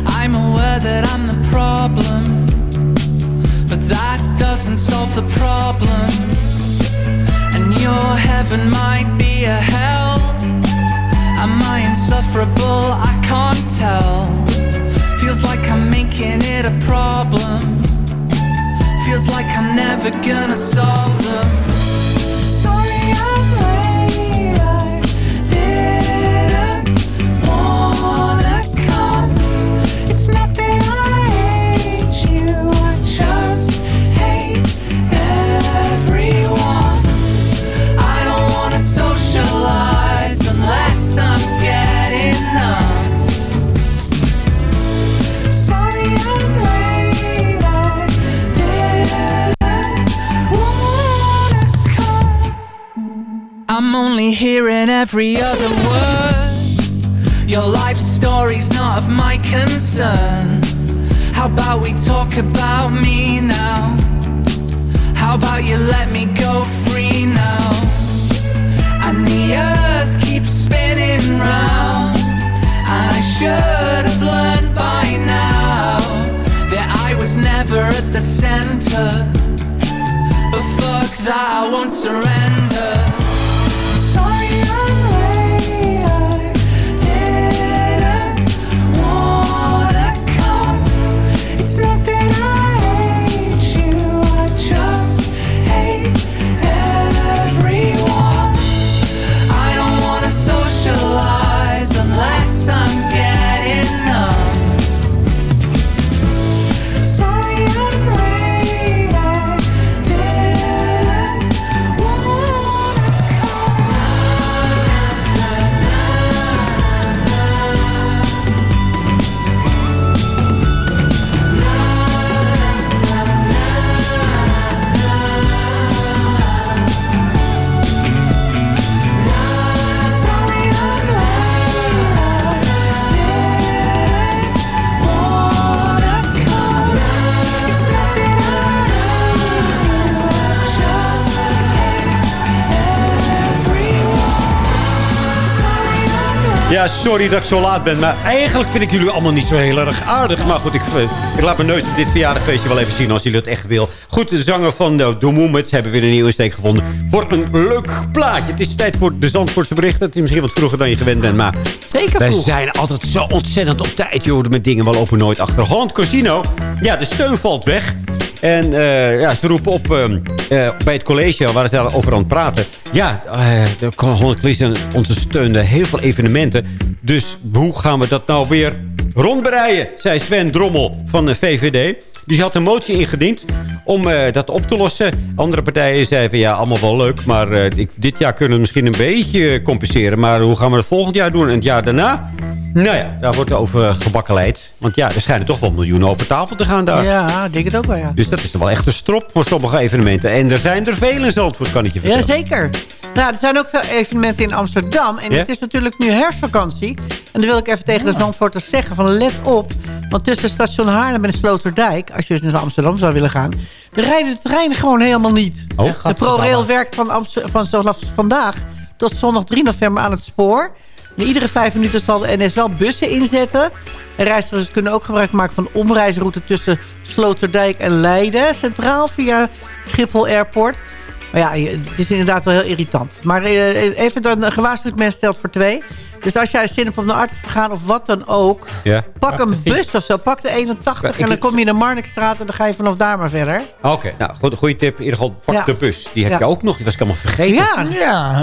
[SPEAKER 16] I'm aware that I'm the problem. But that doesn't solve the problem. And your heaven might be a hell. Am I insufferable? I can't tell. Feels like I'm making it a problem. Feels like I'm never gonna solve them.
[SPEAKER 17] Every other word. Your life story's not of my concern. How about we talk about me now? How about you let me go free now? And the earth keeps spinning round. And I should have learned by now that I was never at the center. But fuck that, I won't surrender.
[SPEAKER 4] Ja, sorry dat ik zo laat ben. Maar eigenlijk vind ik jullie allemaal niet zo heel erg aardig. Maar goed, ik, eh, ik laat mijn neus op dit verjaardagfeestje wel even zien als jullie het echt wil. Goed, de zanger van de Doemoemets hebben weer een nieuwe insteek gevonden. Voor een leuk plaatje. Het is tijd voor de Zandvoortse berichten. Het is misschien wat vroeger dan je gewend bent. Maar
[SPEAKER 7] Zeker
[SPEAKER 4] wij
[SPEAKER 7] vroeg.
[SPEAKER 4] zijn altijd zo ontzettend op tijd. joh, met dingen. We lopen nooit achter. Holland Casino. Ja, de steun valt weg. En eh, ja, ze roepen op ehm, eh, bij het college waar ze over aan het praten. Ja, eh de Holland Casino ondersteunde heel veel evenementen. Dus hoe gaan we dat nou weer rondbreien? Zei Sven Drommel van de VVD. Dus je had een motie ingediend om dat op te lossen. Andere partijen zeiden van ja, allemaal wel leuk. Maar dit jaar kunnen we misschien een beetje compenseren. Maar hoe gaan we het volgend jaar doen en het jaar daarna? Nou ja, daar wordt over gebakkeleid. Want ja, er schijnen toch wel miljoenen over tafel te gaan daar.
[SPEAKER 7] Ja, ik denk het ook wel, ja.
[SPEAKER 4] Dus dat is toch wel echt een strop voor sommige evenementen. En er zijn er veel in Zandvoort, kan ik je vertellen.
[SPEAKER 7] Jazeker. Nou, er zijn ook veel evenementen in Amsterdam. En
[SPEAKER 4] Ja?
[SPEAKER 7] het is natuurlijk nu herfstvakantie. En dan wil ik even tegen de Zandvoorters zeggen van let op. Want tussen station Haarlem en Sloterdijk... als je dus naar Amsterdam zou willen gaan... dan rijden de treinen gewoon helemaal niet.
[SPEAKER 4] Oh.
[SPEAKER 7] de ProRail werkt van, Amst- van vanaf vandaag tot zondag 3 november aan het spoor. En iedere vijf minuten zal de NS wel bussen inzetten. En reizigers kunnen ook gebruik maken van omreisroute... tussen Sloterdijk en Leiden. Centraal via Schiphol Airport. Maar ja, het is inderdaad wel heel irritant. Maar eh, even dan een gewaarschuwd mens stelt voor twee. Dus als jij zin hebt om naar arts te gaan of wat dan ook...
[SPEAKER 4] Ja.
[SPEAKER 7] pak een bus of zo. Pak de 81
[SPEAKER 4] Ja,
[SPEAKER 7] en dan kom je in de Marnixstraat... en dan ga je vanaf daar maar verder.
[SPEAKER 4] Oké, nou, goed, goede tip. In ieder geval, pak
[SPEAKER 7] Ja.
[SPEAKER 4] de bus. Die heb
[SPEAKER 7] Ja.
[SPEAKER 4] je ook nog. Die was ik helemaal vergeten.
[SPEAKER 7] Ja,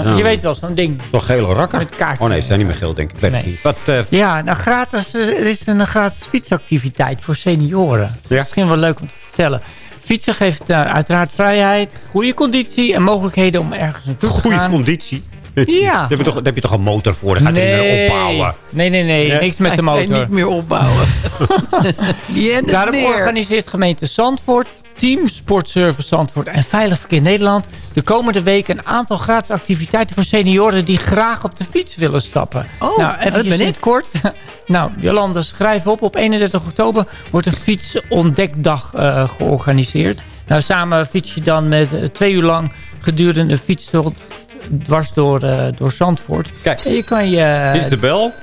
[SPEAKER 9] Ja, je weet wel, zo'n ding.
[SPEAKER 4] Toch gele rakker?
[SPEAKER 9] Met kaartje.
[SPEAKER 4] Oh nee, ze zijn niet meer geel, denk ik.
[SPEAKER 9] Nee.
[SPEAKER 4] Wat, eh,
[SPEAKER 9] Ja, nou gratis, eh, er is een gratis fietsactiviteit voor senioren.
[SPEAKER 4] Ja.
[SPEAKER 9] Misschien wel leuk om te vertellen. Fietsen geeft eh, uiteraard vrijheid, goede conditie en mogelijkheden om ergens naartoe te
[SPEAKER 4] goede
[SPEAKER 9] gaan.
[SPEAKER 4] conditie.
[SPEAKER 9] Ja.
[SPEAKER 4] Daar heb, je toch, daar heb je toch een motor voor? Dan gaat hij niet meer opbouwen.
[SPEAKER 9] Nee, nee, nee, niks met de
[SPEAKER 7] Nee,
[SPEAKER 9] motor.
[SPEAKER 7] niet meer opbouwen.
[SPEAKER 9] Daarom
[SPEAKER 7] neer.
[SPEAKER 9] organiseert gemeente Zandvoort, Team Sportservice Zandvoort en Veilig Verkeer Nederland... de komende weken een aantal gratis activiteiten voor senioren... die graag op de fiets willen stappen.
[SPEAKER 7] Oh,
[SPEAKER 9] nou,
[SPEAKER 7] dat
[SPEAKER 9] even
[SPEAKER 7] ben
[SPEAKER 9] in
[SPEAKER 7] ik.
[SPEAKER 9] kort. nou, Jolanda, schrijf op. Op 31 oktober wordt een fietsontdekdag eh, georganiseerd. Nou, samen fiets je dan met eh, twee uur lang gedurende een fietstocht dwars door, eh, door Zandvoort.
[SPEAKER 4] Kijk,
[SPEAKER 9] En je kan je,
[SPEAKER 4] dit is de bel.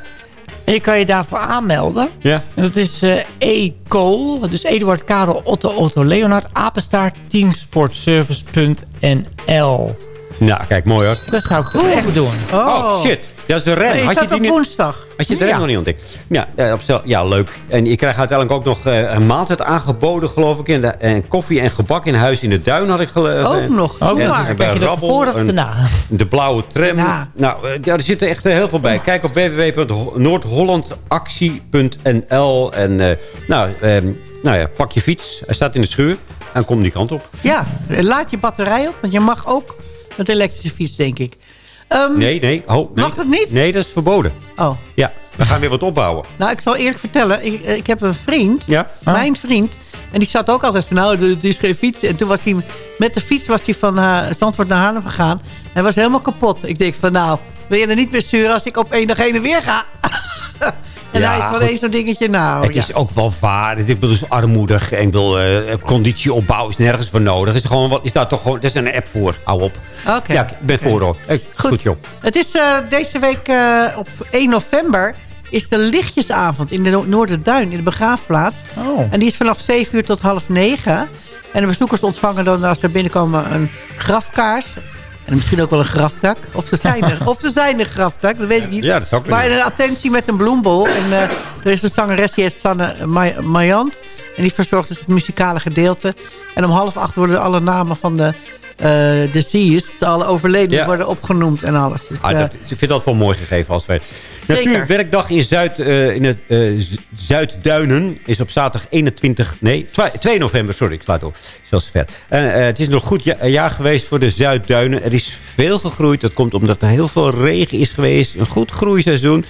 [SPEAKER 9] En je kan je daarvoor aanmelden.
[SPEAKER 4] Ja.
[SPEAKER 9] En dat is eh E-Kool. Dus Eduard Karel Otto Otto Leonard. Apenstaart teamsportservice.nl
[SPEAKER 4] Nou, kijk, mooi hoor.
[SPEAKER 9] Dat zou ik toch echt doen.
[SPEAKER 4] Oh, shit. Dat is de rem.
[SPEAKER 7] is
[SPEAKER 4] Had je
[SPEAKER 7] dat
[SPEAKER 4] die
[SPEAKER 7] op
[SPEAKER 4] niet...
[SPEAKER 7] woensdag?
[SPEAKER 4] Had je de rem
[SPEAKER 9] Ja.
[SPEAKER 4] nog niet ontdekt? Ja, eh, ja, leuk. En je krijgt uiteindelijk ook nog eh, een maaltijd aangeboden, geloof ik. En, de- en koffie en gebak in huis in de duin had ik gelezen.
[SPEAKER 7] Ook nog.
[SPEAKER 9] Ook nog.
[SPEAKER 7] maar.
[SPEAKER 9] Krijg je dat
[SPEAKER 4] Rabbel,
[SPEAKER 9] voor of daarna?
[SPEAKER 4] De blauwe tram.
[SPEAKER 7] Daarna.
[SPEAKER 4] Nou, eh, ja, er zit er echt heel veel bij. Kijk op www.noordhollandactie.nl. En eh, nou, ehm, nou ja, pak je fiets. Hij staat in de schuur. En kom die kant op.
[SPEAKER 7] Ja, laat je batterij op. Want je mag ook met elektrische fiets, denk ik. Ehm,
[SPEAKER 4] Nee, nee. Oh, nee.
[SPEAKER 7] Mag dat niet?
[SPEAKER 4] Nee, dat is verboden.
[SPEAKER 7] Oh.
[SPEAKER 4] Ja, we gaan weer wat opbouwen.
[SPEAKER 7] Nou, ik zal eerlijk vertellen. Ik, ik heb een vriend,
[SPEAKER 4] Ja?
[SPEAKER 7] mijn vriend. En die zat ook altijd van, nou, het is geen fiets. En toen was hij Met de fiets was hij van uh, Zandvoort naar Haarlem gegaan. Hij was helemaal kapot. Ik denk van nou, wil je er niet meer sturen als ik op één dag heen en weer ga? en
[SPEAKER 4] Ja,
[SPEAKER 7] hij is van
[SPEAKER 4] goed.
[SPEAKER 7] één zo'n dingetje nou.
[SPEAKER 4] het
[SPEAKER 7] ja.
[SPEAKER 4] is ook wel waar. Ik bedoel, het is armoedig. En ik bedoel, eh, conditieopbouw is nergens voor nodig. Is, gewoon, wat, is daar toch gewoon... Er is een app voor. Hou op.
[SPEAKER 7] Oké.
[SPEAKER 4] Ja, ik ben voor hoor. Eh, Goed, joh.
[SPEAKER 7] Het is eh, deze week eh, op 1 november is de lichtjesavond in de No- Noorderduin in de begraafplaats.
[SPEAKER 9] Oh.
[SPEAKER 7] En die is vanaf 7 uur tot half 9. En de bezoekers ontvangen dan als ze binnenkomen een grafkaars. En misschien ook wel een grafdak. Of ze zijn er, of ze zijn er grafdak, dat weet ik niet.
[SPEAKER 4] Ja, dat zou
[SPEAKER 7] Maar
[SPEAKER 4] kunnen.
[SPEAKER 7] een attentie met een bloembol. En eh, er is een zangeres, die heet Sanne Ma- Mayant. En die verzorgt dus het muzikale gedeelte. En om half acht worden alle namen van de deceased, alle overledenen,
[SPEAKER 4] Ja.
[SPEAKER 7] worden opgenoemd en alles. Dus,
[SPEAKER 4] Ah,
[SPEAKER 7] eh,
[SPEAKER 4] dat, ik vind dat wel mooi gegeven als wij...
[SPEAKER 7] Zeker.
[SPEAKER 4] Natuurwerkdag in, Zuid, eh, in het eh, Zuidduinen is op zaterdag 21... Nee, 2, 2 november, sorry, ik sla door. Eh, eh, het is nog goed ja- jaar geweest voor de Zuidduinen. Er is veel gegroeid. Dat komt omdat er heel veel regen is geweest. Een goed groeiseizoen.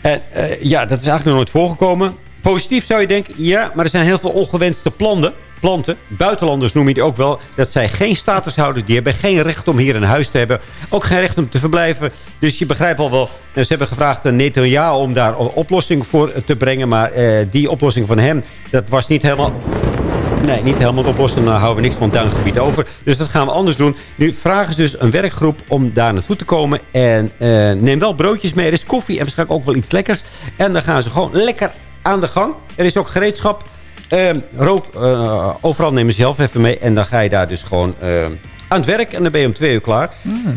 [SPEAKER 4] En eh, ja, dat is eigenlijk nog nooit voorgekomen. Positief zou je denken, ja, maar er zijn heel veel ongewenste planten. Planten, buitenlanders noem je die ook wel. Dat zijn geen statushouders. Die hebben geen recht om hier een huis te hebben. Ook geen recht om te verblijven. Dus je begrijpt al wel. Ze hebben gevraagd aan Netanyahu om daar een oplossing voor te brengen. Maar eh, die oplossing van hem, dat was niet helemaal... Nee, niet helemaal de oplossing. Dan houden we niks van het duingebied over. Dus dat gaan we anders doen. Nu vragen ze dus een werkgroep om daar naartoe te komen. En eh, neem wel broodjes mee. Er is koffie en waarschijnlijk ook wel iets lekkers. En dan gaan ze gewoon lekker aan de gang. Er is ook gereedschap. Ehm, rook, eh, overal nemen ze zelf even mee. En dan ga je daar dus gewoon eh, aan het werk. En dan ben je om twee uur klaar.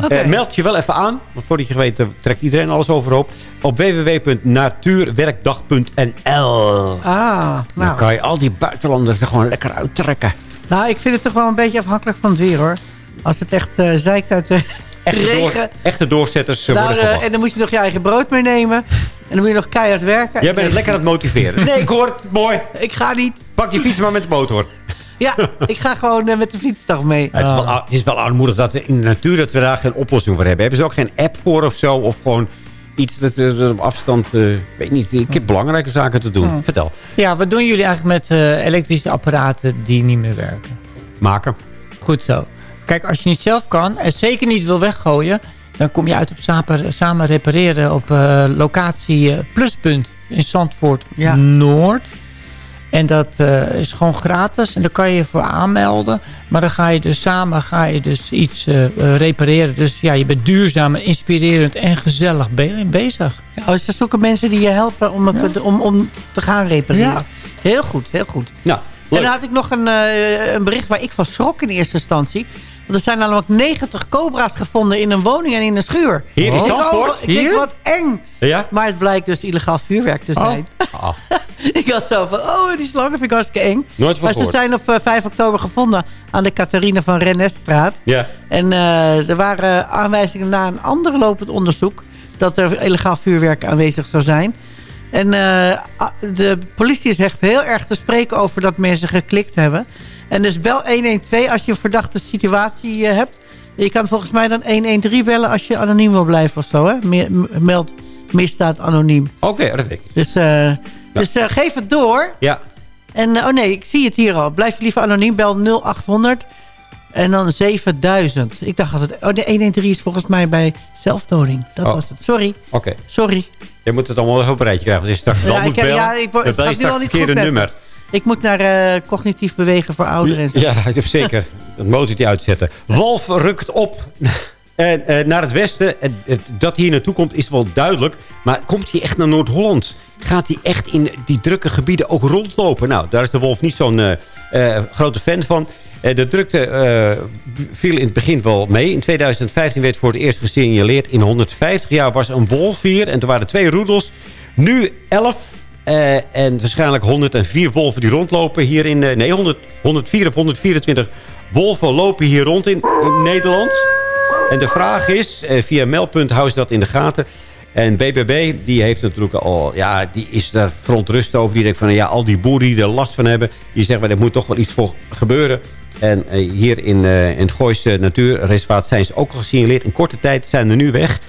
[SPEAKER 7] Oké.
[SPEAKER 4] Eh, meld je wel even aan. Want voordat je weet, trekt iedereen alles overhoop. Op www.natuurwerkdag.nl
[SPEAKER 7] ah,
[SPEAKER 4] Dan
[SPEAKER 7] nou.
[SPEAKER 4] kan je al die buitenlanders er gewoon lekker uittrekken.
[SPEAKER 7] nou, ik vind het toch wel een beetje afhankelijk van het weer, hoor. Als het echt eh zeikt uit de
[SPEAKER 4] Echte, door-
[SPEAKER 7] regen...
[SPEAKER 4] echte doorzetters eh,
[SPEAKER 7] Nou,
[SPEAKER 4] worden
[SPEAKER 7] eh, en dan moet je nog je eigen brood meenemen. En dan moet je nog keihard werken.
[SPEAKER 4] Jij bent het lekker aan het motiveren. Nee, ik hoor het. Mooi.
[SPEAKER 7] Ik ga niet.
[SPEAKER 4] Pak die fiets maar met de motor.
[SPEAKER 7] Ja, ik ga gewoon eh, met de fietsdag mee.
[SPEAKER 4] Het, is wel, het is wel armoedig dat we in de natuur dat we daar geen oplossing voor hebben. Hebben ze ook geen app voor of zo? Of gewoon iets dat dat op afstand... eh, weet niet, ik heb belangrijke zaken te doen.
[SPEAKER 9] Hmm.
[SPEAKER 4] Vertel.
[SPEAKER 9] Ja, wat doen jullie eigenlijk met eh, elektrische apparaten die niet meer werken?
[SPEAKER 4] Maken.
[SPEAKER 9] Goed zo. Kijk, als je niet zelf kan en zeker niet wil weggooien... dan kom je uit op samen, samen repareren op eh, locatie eh, Pluspunt in Zandvoort
[SPEAKER 7] Ja.
[SPEAKER 9] Noord. En dat eh, is gewoon gratis en daar kan je je voor aanmelden. Maar dan ga je dus samen ga je dus iets repareren. Dus ja, je bent duurzaam, inspirerend en gezellig be- bezig.
[SPEAKER 7] Ja, ze zoeken mensen die je helpen om, het, om, om te gaan repareren.
[SPEAKER 9] Ja.
[SPEAKER 7] Heel goed, heel goed.
[SPEAKER 4] Nou,
[SPEAKER 7] En dan had ik nog een, eh, een bericht waar ik van schrok in eerste instantie. Want er zijn namelijk 90 cobra's gevonden in een woning en in een schuur.
[SPEAKER 4] Hier in Zandvoort?
[SPEAKER 7] oh, Ik denk, wat eng.
[SPEAKER 4] Ja?
[SPEAKER 7] Maar het blijkt dus illegaal vuurwerk te zijn.
[SPEAKER 4] Ah,
[SPEAKER 7] ik had zo van, oh, die slangen vind ik hartstikke eng.
[SPEAKER 4] Nooit van
[SPEAKER 7] maar ze zijn op eh, 5 oktober gevonden aan de Catharina van Rennesstraat.
[SPEAKER 4] ja.
[SPEAKER 7] En eh, er waren aanwijzingen na een ander lopend onderzoek... dat er illegaal vuurwerk aanwezig zou zijn. En eh, de politie is echt heel erg te spreken over dat mensen geklikt hebben. En dus bel 112 als je een verdachte situatie eh, hebt. Je kan volgens mij dan 113 bellen als je anoniem wil blijven of zo. Hè? Meld misdaad anoniem.
[SPEAKER 4] Oké, dat weet ik.
[SPEAKER 7] Dus, eh, dus eh, geef het door.
[SPEAKER 4] Ja.
[SPEAKER 7] En, oh nee, ik zie het hier al. Blijf je liever anoniem, bel 0800 en dan 7000. Ik dacht altijd, oh de 113 is volgens mij bij zelfdoding. Dat
[SPEAKER 4] Oh.
[SPEAKER 7] was het. Sorry,
[SPEAKER 4] Oké.
[SPEAKER 7] sorry.
[SPEAKER 4] Je moet het allemaal op een rijtje krijgen. Als je straks
[SPEAKER 7] Ja,
[SPEAKER 4] moet
[SPEAKER 7] ik heb-
[SPEAKER 4] bellen,
[SPEAKER 7] ja, ik het gaat nu al
[SPEAKER 4] het
[SPEAKER 7] niet goed
[SPEAKER 4] nummer.
[SPEAKER 7] Ik moet naar eh, cognitief bewegen voor ouderen.
[SPEAKER 4] Ja, zeker. Het motortje uitzetten. Wolf rukt op en, eh, naar het westen. En, eh, dat hier naartoe komt is wel duidelijk. Maar komt hij echt naar Noord-Holland? Gaat hij echt in die drukke gebieden ook rondlopen? Nou, daar is de wolf niet zo'n grote fan van. De drukte viel in het begin wel mee. In 2015 werd voor het eerst gesignaleerd. In 150 jaar was een wolf hier. En er waren twee roedels. Nu 11. Eh, en waarschijnlijk 104 wolven die rondlopen hier in... eh, nee, 100, 104 of 124 wolven lopen hier rond in, Nederland. En de vraag is, eh, via meldpunt hou ze dat in de gaten. En BBB, die heeft natuurlijk al... Ja, die is daar verontrust over. Die denkt van, ja, al die boeren die er last van hebben... die zeggen, maar er moet toch wel iets voor gebeuren. En hier in, in het Gooise Natuurreservaat zijn ze ook al gesignaleerd. In korte tijd zijn er nu weg.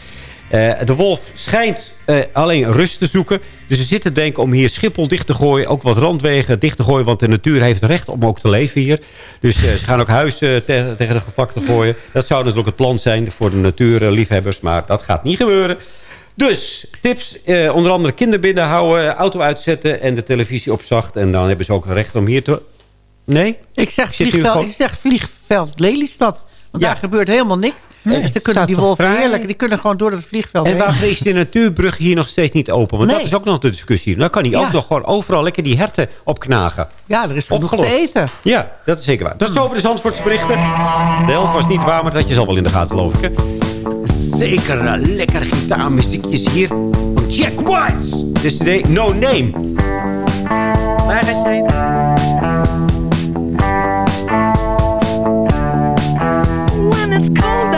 [SPEAKER 4] Eh, de wolf schijnt eh, alleen rust te zoeken. Dus ze zitten te denken om hier Schiphol dicht te gooien. Ook wat randwegen dicht te gooien. Want de natuur heeft recht om ook te leven hier. Dus eh, ze gaan ook huizen te- tegen de vlakte gooien. Dat zou natuurlijk het plan zijn voor de natuurliefhebbers. Maar dat gaat niet gebeuren. Dus tips, eh, onder andere kinderen binnenhouden, auto uitzetten en de televisie op zacht. En dan hebben ze ook recht om hier te... Nee?
[SPEAKER 7] Ik zeg, vliegveld, ik zeg vliegveld Lelystad. Want daar gebeurt helemaal niks.
[SPEAKER 4] Nee,
[SPEAKER 7] dus dan kunnen die wolven
[SPEAKER 4] vrij?
[SPEAKER 7] heerlijk. Die kunnen gewoon door het vliegveld
[SPEAKER 4] En
[SPEAKER 7] heen.
[SPEAKER 4] waarom is de natuurbrug hier nog steeds niet open? Want dat is ook nog de discussie. Dan kan hij
[SPEAKER 7] Ja.
[SPEAKER 4] ook nog gewoon overal lekker die herten opknagen.
[SPEAKER 7] Ja, er is genoeg
[SPEAKER 4] Opgelost.
[SPEAKER 7] te eten.
[SPEAKER 4] Ja, dat is zeker waar. Dat is over de Zandvoortse berichten. De helft was niet waar, maar dat had je zal wel in de gaten, geloof ik. Hè? Zeker eh, lekker gitaarmuziekjes hier van Jack White. De cd No Name.
[SPEAKER 7] Waar gaat jij heen?
[SPEAKER 18] that's cold.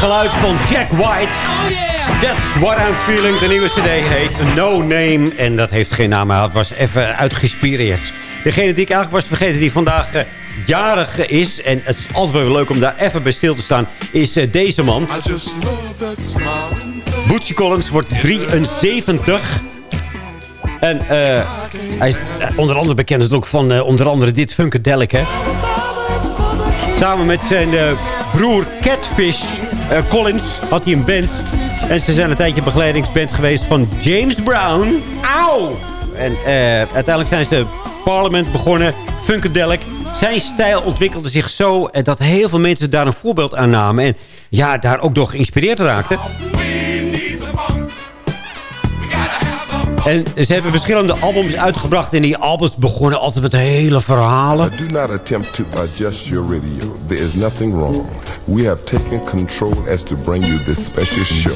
[SPEAKER 4] Stemgeluid van Jack White. That's what I'm feeling. De nieuwe cd heet No Name. En dat heeft geen naam, maar het was even uitgespireerd. Degene die ik eigenlijk was vergeten, die vandaag eh, jarig is... en het is altijd wel leuk om daar even bij stil te staan... is eh, deze man. Bootsy Collins wordt 73... En eh, hij is onder andere bekend natuurlijk van onder andere dit Funkadelic, hè? Samen met zijn broer Catfish Collins had hij een band. En ze zijn een tijdje begeleidingsband geweest van James Brown. Auw! En eh, uiteindelijk zijn ze Parliament begonnen, Funkadelic. Zijn stijl ontwikkelde zich zo eh, dat heel veel mensen daar een voorbeeld aan namen. En ja, daar ook door geïnspireerd raakten. En ze hebben verschillende albums uitgebracht. En die albums begonnen altijd met hele verhalen.
[SPEAKER 19] Do not attempt to adjust your radio. There is nothing wrong. We have taken control as to bring you this special show.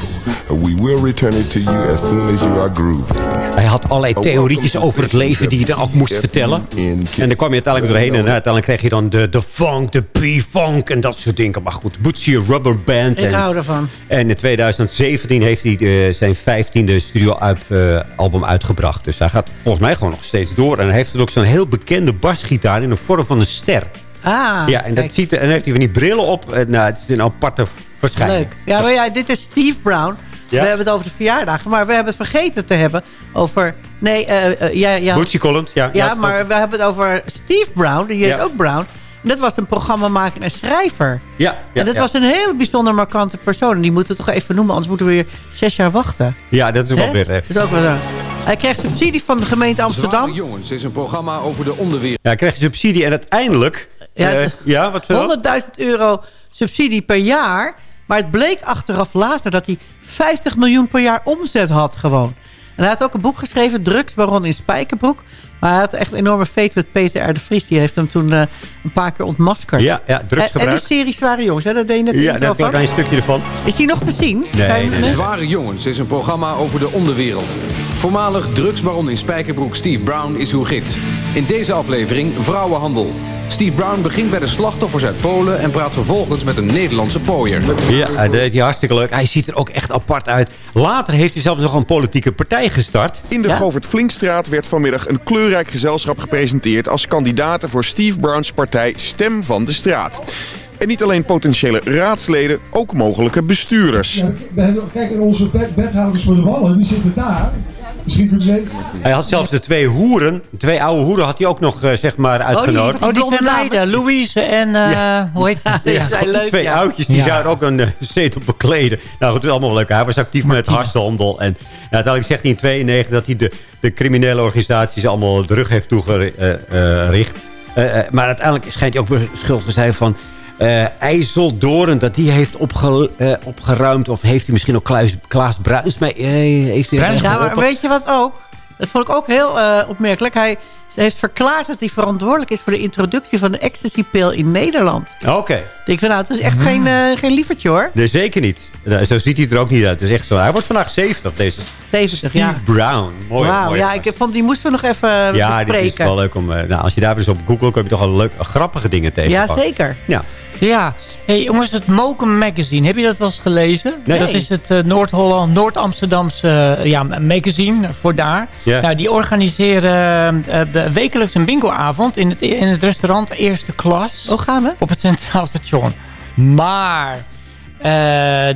[SPEAKER 19] We will return it to you as soon as you are grooved.
[SPEAKER 4] Hij had allerlei theorietjes over het leven die je dan ook moest vertellen. En dan kwam je uiteindelijk doorheen. En uiteindelijk kreeg je dan de, de funk, de P-funk en dat soort dingen. Maar goed, Bootsy Rubber Band.
[SPEAKER 7] Ik
[SPEAKER 4] en,
[SPEAKER 7] hou ervan.
[SPEAKER 4] En in 2017 heeft hij eh, zijn 15e studioalbum uitgebracht. Dus hij gaat volgens mij gewoon nog steeds door. En hij heeft ook zo'n heel bekende basgitaar in de vorm van een ster.
[SPEAKER 7] Ah,
[SPEAKER 4] ja, en, dat
[SPEAKER 7] kijk.
[SPEAKER 4] ziet er, en dan heeft hij van die brillen op. En, nou, het is een aparte verschijning.
[SPEAKER 7] Leuk. Ja, maar ja, dit is Steve Brown.
[SPEAKER 4] Ja?
[SPEAKER 7] We hebben het over de verjaardagen. Maar we hebben het vergeten te hebben over... Nee, eh eh, ja, ja.
[SPEAKER 4] Bootsy Collins, ja.
[SPEAKER 7] Ja, maar we hebben het over Steve Brown. Die heet
[SPEAKER 4] Ja.
[SPEAKER 7] ook Brown. En dat was een programmamaker en schrijver.
[SPEAKER 4] Ja, ja,
[SPEAKER 7] en dat
[SPEAKER 4] ja.
[SPEAKER 7] was een hele bijzonder markante persoon. En die moeten we toch even noemen, anders moeten we weer zes jaar wachten.
[SPEAKER 4] Ja, dat is ook wel weer... eh,
[SPEAKER 7] Dat is ook wel zo. Hij kreeg subsidie van de gemeente Amsterdam.
[SPEAKER 20] Zware Jongens is een programma over de onderwereld.
[SPEAKER 4] Ja, hij kreeg subsidie en uiteindelijk...
[SPEAKER 7] Ja,
[SPEAKER 4] eh, ja wat veel?
[SPEAKER 7] 100.000 euro subsidie per jaar. Maar het bleek achteraf later dat hij 50 miljoen per jaar omzet had gewoon. En hij had ook een boek geschreven, Drugsbaron in Spijkerbroek. Maar hij had echt een enorme feit met Peter R. de Vries. Die heeft hem toen eh, een paar keer ontmaskerd.
[SPEAKER 4] Ja, ja,
[SPEAKER 7] en, en
[SPEAKER 4] drugsgebruik.
[SPEAKER 7] die serie Zware Jongens, hè, dat deed je net
[SPEAKER 4] Ja,
[SPEAKER 7] de
[SPEAKER 4] daar een stukje ervan.
[SPEAKER 7] Is die nog te zien?
[SPEAKER 4] Nee.
[SPEAKER 20] Zware Jongens is een programma over de onderwereld. Voormalig drugsbaron in Spijkerbroek Steve Brown is uw gids. In deze aflevering vrouwenhandel. Steve Brown begint bij de slachtoffers uit Polen... en praat vervolgens met een Nederlandse pooier.
[SPEAKER 4] Ja, dat deed hij hartstikke leuk. Hij ziet er ook echt apart uit. Later heeft hij zelfs nog een politieke partij gestart.
[SPEAKER 21] In de Govert Flinkstraat werd vanmiddag een kleurrijk gezelschap gepresenteerd als kandidaten voor Steve Browns partij Stem van de Straat. En niet alleen potentiële raadsleden, ook mogelijke bestuurders.
[SPEAKER 22] We hebben, kijk, onze wet- wethouders voor de Wallen, die zitten daar.
[SPEAKER 4] Hij had zelfs de twee hoeren, twee oude hoeren, had hij ook nog eh, zeg maar uitgenodigd.
[SPEAKER 9] Oh, die twee meiden. Louise en... eh, Hoe heet ze?
[SPEAKER 4] Ja, twee oudjes, die
[SPEAKER 9] Ja.
[SPEAKER 4] zouden ook een eh, zetel bekleden. Nou goed, het is allemaal leuk. Hij was actief met harthandel. En nou, uiteindelijk zegt hij in 92 dat hij de, de criminele organisaties allemaal de rug heeft toegericht. Eh, eh, maar uiteindelijk schijnt hij ook beschuldigd te zijn van... eh IJsseldoren, dat die heeft opge, eh, opgeruimd. Of heeft hij misschien ook Klaas, Klaas Bruins mee? eh, heeft hij
[SPEAKER 7] Ja, maar
[SPEAKER 4] geholpen?
[SPEAKER 7] weet je wat ook? Dat vond ik ook heel opmerkelijk. Hij heeft verklaard dat hij verantwoordelijk is voor de introductie van de ecstasy-pil in Nederland.
[SPEAKER 4] Oké.
[SPEAKER 7] Ik denk van nou, het is echt geen, eh, geen lievertje hoor.
[SPEAKER 4] Nee, zeker niet. Nou, Zo ziet hij er ook niet uit. Het is echt zo. Hij wordt vandaag 70, deze
[SPEAKER 7] 70,
[SPEAKER 4] Steve
[SPEAKER 7] ja.
[SPEAKER 4] Brown. Mooi,
[SPEAKER 7] Wauw,
[SPEAKER 4] mooi.
[SPEAKER 7] ja, ik vond die moesten we nog even
[SPEAKER 4] Ja, dit
[SPEAKER 7] bespreken.
[SPEAKER 4] is wel leuk om... nou, als je daar eens op Google kom je toch al leuk, grappige dingen tegen.
[SPEAKER 7] Ja, zeker.
[SPEAKER 4] Ja.
[SPEAKER 9] Ja, hey, jongens, het Moken Magazine, heb je dat wel eens gelezen?
[SPEAKER 4] Nee.
[SPEAKER 9] Dat is het eh, Noord-Holland, Noord-Amsterdamse eh, ja, magazine voor daar.
[SPEAKER 4] Ja.
[SPEAKER 9] Nou, die organiseren eh, eh, wekelijks een bingoavond in het, in het restaurant Eerste Klas.
[SPEAKER 7] Oh, gaan we?
[SPEAKER 9] Op het Centraal Station. Maar eh,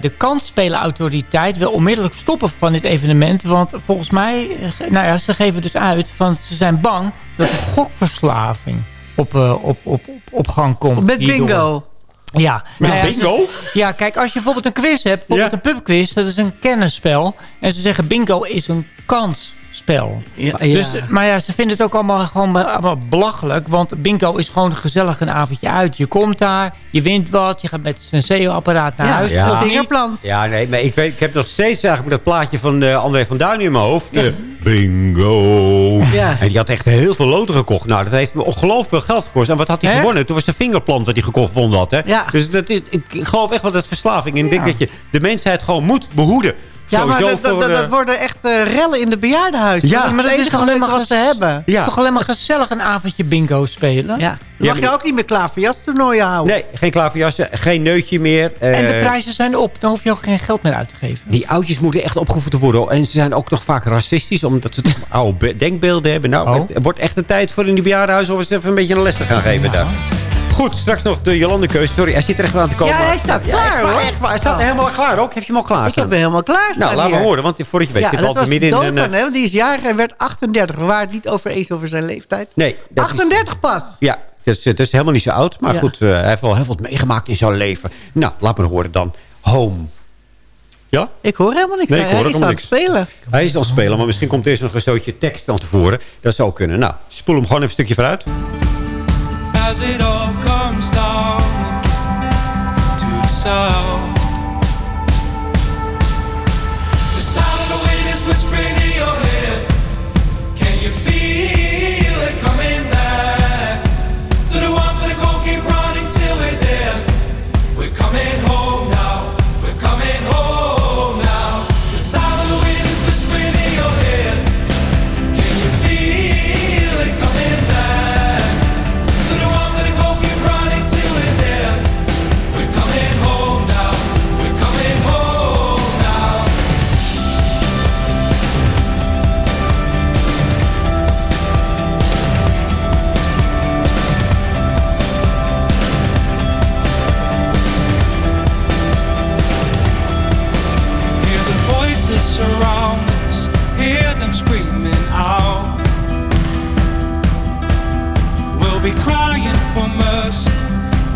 [SPEAKER 9] de kansspelenautoriteit wil onmiddellijk stoppen van dit evenement. Want volgens mij, nou ja, ze geven dus uit van ze zijn bang dat een gokverslaving op, eh, op, op, op, op gang komt.
[SPEAKER 7] Met
[SPEAKER 9] hierdoor.
[SPEAKER 7] bingo.
[SPEAKER 9] Ja.
[SPEAKER 7] Met
[SPEAKER 9] Nou ja,
[SPEAKER 7] bingo?
[SPEAKER 9] Ja, kijk, als je bijvoorbeeld een quiz hebt, bijvoorbeeld een pubquiz, dat is een kennisspel. En ze zeggen bingo is een
[SPEAKER 7] Ja,
[SPEAKER 9] Dus,
[SPEAKER 7] ja.
[SPEAKER 9] maar ja, ze vinden het ook allemaal, gewoon allemaal belachelijk. Want bingo is gewoon gezellig een avondje uit. Je komt daar, je wint wat, je gaat met een Senseo-apparaat naar huis.
[SPEAKER 4] Ja.
[SPEAKER 9] Of.
[SPEAKER 4] Ja, nee, maar ik, weet, ik heb nog steeds eigenlijk dat plaatje van eh, André van Duin in mijn hoofd. Bingo.
[SPEAKER 7] Ja.
[SPEAKER 4] En die had echt heel veel loten gekocht. Nou, dat heeft me ongelooflijk veel geld gekost. En wat had hij gewonnen? Toen was de vingerplant wat hij gevonden had. Hè?
[SPEAKER 7] Ja.
[SPEAKER 4] Dus dat is, ik, ik geloof echt wel dat het verslaving. En ik denk dat je de mensheid gewoon moet behoeden.
[SPEAKER 7] Ja, maar dat, dat,
[SPEAKER 4] voor,
[SPEAKER 7] dat,
[SPEAKER 4] eh,
[SPEAKER 7] dat worden echt eh, rellen in de bejaardenhuizen.
[SPEAKER 4] Ja.
[SPEAKER 9] Maar dat is toch alleen maar
[SPEAKER 7] wat ze hebben.
[SPEAKER 4] Ja.
[SPEAKER 9] Toch alleen maar gezellig een avondje bingo spelen.
[SPEAKER 7] Ja. Dan mag je ook niet meer klaverjastoernooien houden.
[SPEAKER 4] Nee, geen klaverjassen, geen neutje meer.
[SPEAKER 9] En de
[SPEAKER 4] eh,
[SPEAKER 9] prijzen zijn op. Dan hoef je ook geen geld meer uit te geven.
[SPEAKER 4] Die oudjes moeten echt opgevoed worden. En ze zijn ook nog vaak racistisch, omdat ze toch oude be- denkbeelden hebben. Nou,
[SPEAKER 9] Oh.
[SPEAKER 4] het wordt echt een tijd voor in die bejaardenhuis om eens even een beetje een les te gaan geven daar. Goed, straks nog de Jolande-keus. Sorry, hij zit er echt aan te komen.
[SPEAKER 7] Ja, hij staat klaar, hoor.
[SPEAKER 4] echt. Hij staat
[SPEAKER 7] Oh.
[SPEAKER 4] helemaal klaar ook. Heb je hem al klaar?
[SPEAKER 7] Ik heb hem helemaal klaar
[SPEAKER 4] Nou, laat maar horen, want voordat je weet
[SPEAKER 7] ja,
[SPEAKER 4] zit
[SPEAKER 7] dat
[SPEAKER 4] altijd
[SPEAKER 7] was
[SPEAKER 4] midden in een...
[SPEAKER 7] van,
[SPEAKER 4] eh,
[SPEAKER 7] hè, die is jarig en werd 38. We waren het niet over eens over zijn leeftijd.
[SPEAKER 4] Nee, dat is-
[SPEAKER 7] 38 pas.
[SPEAKER 4] ja, is, dat is helemaal niet zo oud. Maar goed, eh, hij heeft wel heel veel meegemaakt in zijn leven. Nou, laat maar horen dan. Home. Ja?
[SPEAKER 7] Ik hoor helemaal niks.
[SPEAKER 4] Nee, ik
[SPEAKER 7] Hij
[SPEAKER 4] hoor
[SPEAKER 7] is
[SPEAKER 4] ook
[SPEAKER 7] aan het spelen.
[SPEAKER 4] Hij is al spelen, maar misschien komt eerst nog een zootje tekst aan tevoren. Dat zou kunnen. Nou, spoel hem gewoon even een stukje vooruit.
[SPEAKER 17] As it all comes down to the sound. The sound of the wind is whispering in your head. Can you feel it coming back? Through the warmth of the cold, keep running till we're there. We're coming
[SPEAKER 23] We'll